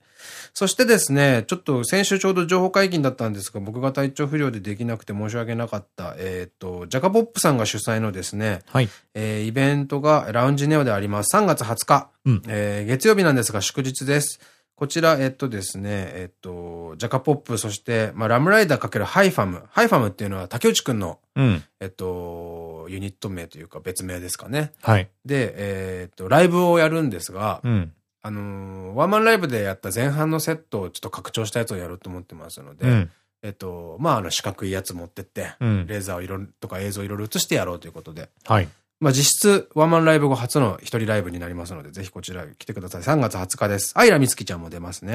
そしてですね、ちょっと先週ちょうど情報解禁だったんですが、僕が体調不良でできなくて申し訳なかった、えっ、と、ジャカポップさんが主催のですね、はい。えー、イベントがラウンジネオであります。3月20日、うん、えー、月曜日なんですが祝日です。こちら、えっとですね、えっと、ジャカポップ、そして、まあ、ラムライダー×ハイファム。ハイファムっていうのは竹内くんの、うん、えっと、ユニット名というか別名ですかね。はい。で、えー、っと、ライブをやるんですが、うん、あのー、ワンマンライブでやった前半のセットをちょっと拡張したやつをやろうと思ってますので、うん、えっと、まあ、あの、四角いやつ持ってって、レーザーを色とか映像をいろいろ映してやろうということで、はい。まあ実質ワンマンライブ後初の一人ライブになりますので、ぜひこちら来てください。3月20日です。アイラミツキちゃんも出ますね。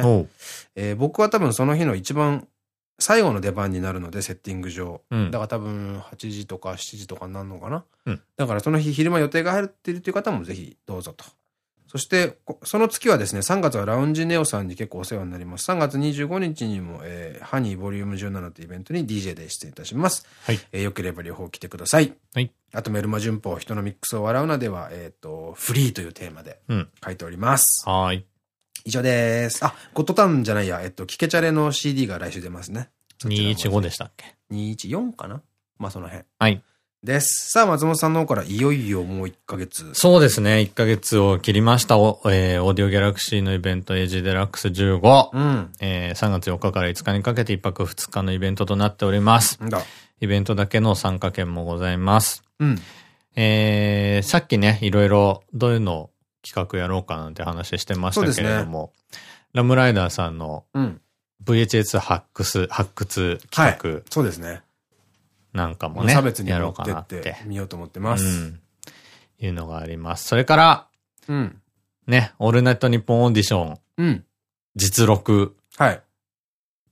えー、僕は多分その日の一番最後の出番になるので、セッティング上。うん、だから多分8時とか7時とかになるのかな。うん、だからその日昼間予定が入っているという方もぜひどうぞと。そして、その月はですね、3月はラウンジネオさんに結構お世話になります。3月25日にも、えー、ハニーボリューム17というイベントに DJ で出演いたします。はい。えー、よければ両方来てください。はい。あとメルマ旬報、人のミックスを笑うなでは、えっ、ー、と、フリーというテーマで書いております。うん、はい。以上です。あ、ゴッドタウンじゃないや、えっと、キケチャレの CD が来週出ますね。215でしたっけ ?214 かな？まあその辺。はい。です。さあ、松本さんの方からいよいよもう1ヶ月。そうですね。1ヶ月を切りました。お、えー、オーディオギャラクシーのイベント、エイジデラックス15。うん。えー、3月4日から5日にかけて1泊2日のイベントとなっております。だ。イベントだけの参加券もございます。うん。えー、さっきね、いろいろどういうの企画やろうかなんて話してましたけれども、ね、ラムライダーさんの VHS 発掘、発掘企画、はい。そうですね。なんかもね、差別にやろうかなって見ようと思ってます。うん。いうのがあります。それから、うん。ね、オールナイトニッポンオーディション。うん。実録。はい。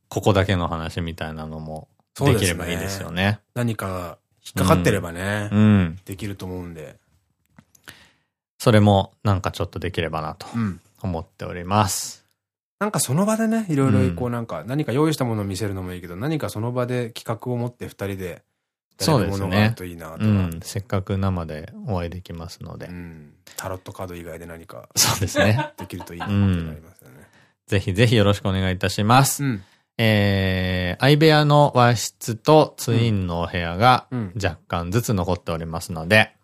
ここだけの話みたいなのもできればいいですよね。ね何か引っかかってればね、うん。できると思うんで。それもなんかちょっとできればなと思っております。なんかその場でね、いろいろこうなんか何か用意したものを見せるのもいいけど、何かその場で企画を持って二人でそうですね。といいなと、うん、せっかく生でお会いできますので。うん、タロットカード以外で何か。そうですね。[LAUGHS] できるといいなってなりますよね。ぜひぜひよろしくお願いいたします。うん、えー、相部屋の和室とツインのお部屋が若干ずつ残っておりますので、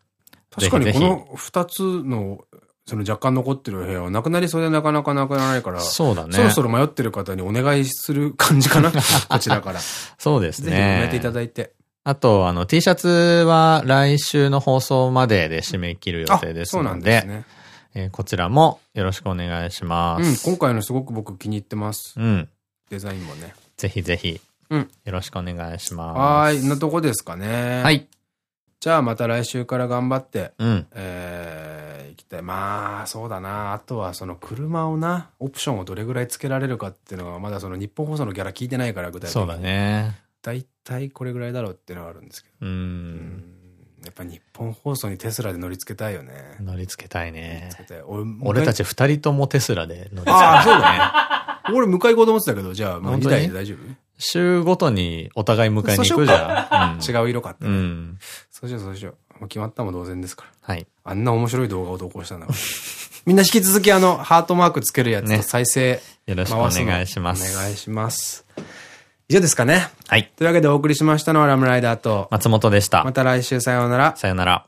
確かにこの二つのその若干残ってる部屋はなくなりそうでなかなかなくならないから。そうだね。そろそろ迷ってる方にお願いする感じかな [LAUGHS] こちらから。そうですね。ぜひ埋めていただいて。あと、あの、T シャツは来週の放送までで締め切る予定ですので、そうなんですね。えー、こちらもよろしくお願いします。うん、今回のすごく僕気に入ってます。うん。デザインもね。ぜひぜひ、うん。よろしくお願いします。はい、なとこですかね。はい。じゃあまた来週から頑張って、うん、えー、行きたい。まあ、そうだな。あとはその車をな、オプションをどれぐらいつけられるかっていうのは、まだその日本放送のギャラ聞いてないから、具体的に。そうだね。大体これぐらいだろうっていうのはあるんですけど。うん。やっぱ日本放送にテスラで乗り付けたいよね。乗り付けたいね。俺たち二人ともテスラで乗り付けたい、ね。ああ、そうだね。俺迎え行こうと思ってたけど、じゃあ、もう2台で大丈夫？週ごとにお互い迎えに行くじゃん。違う色買って、ね。うん。そうしようそうしよう。もう決まったも同然ですから。はい。あんな面白い動画を投稿したんだから。みんな引き続きあの、ハートマークつけるやつと再生、よろしくお願いします。お願いします。以上ですかね。はい。というわけでお送りしましたのはラムライダーと松本でした。また来週さようなら。さようなら。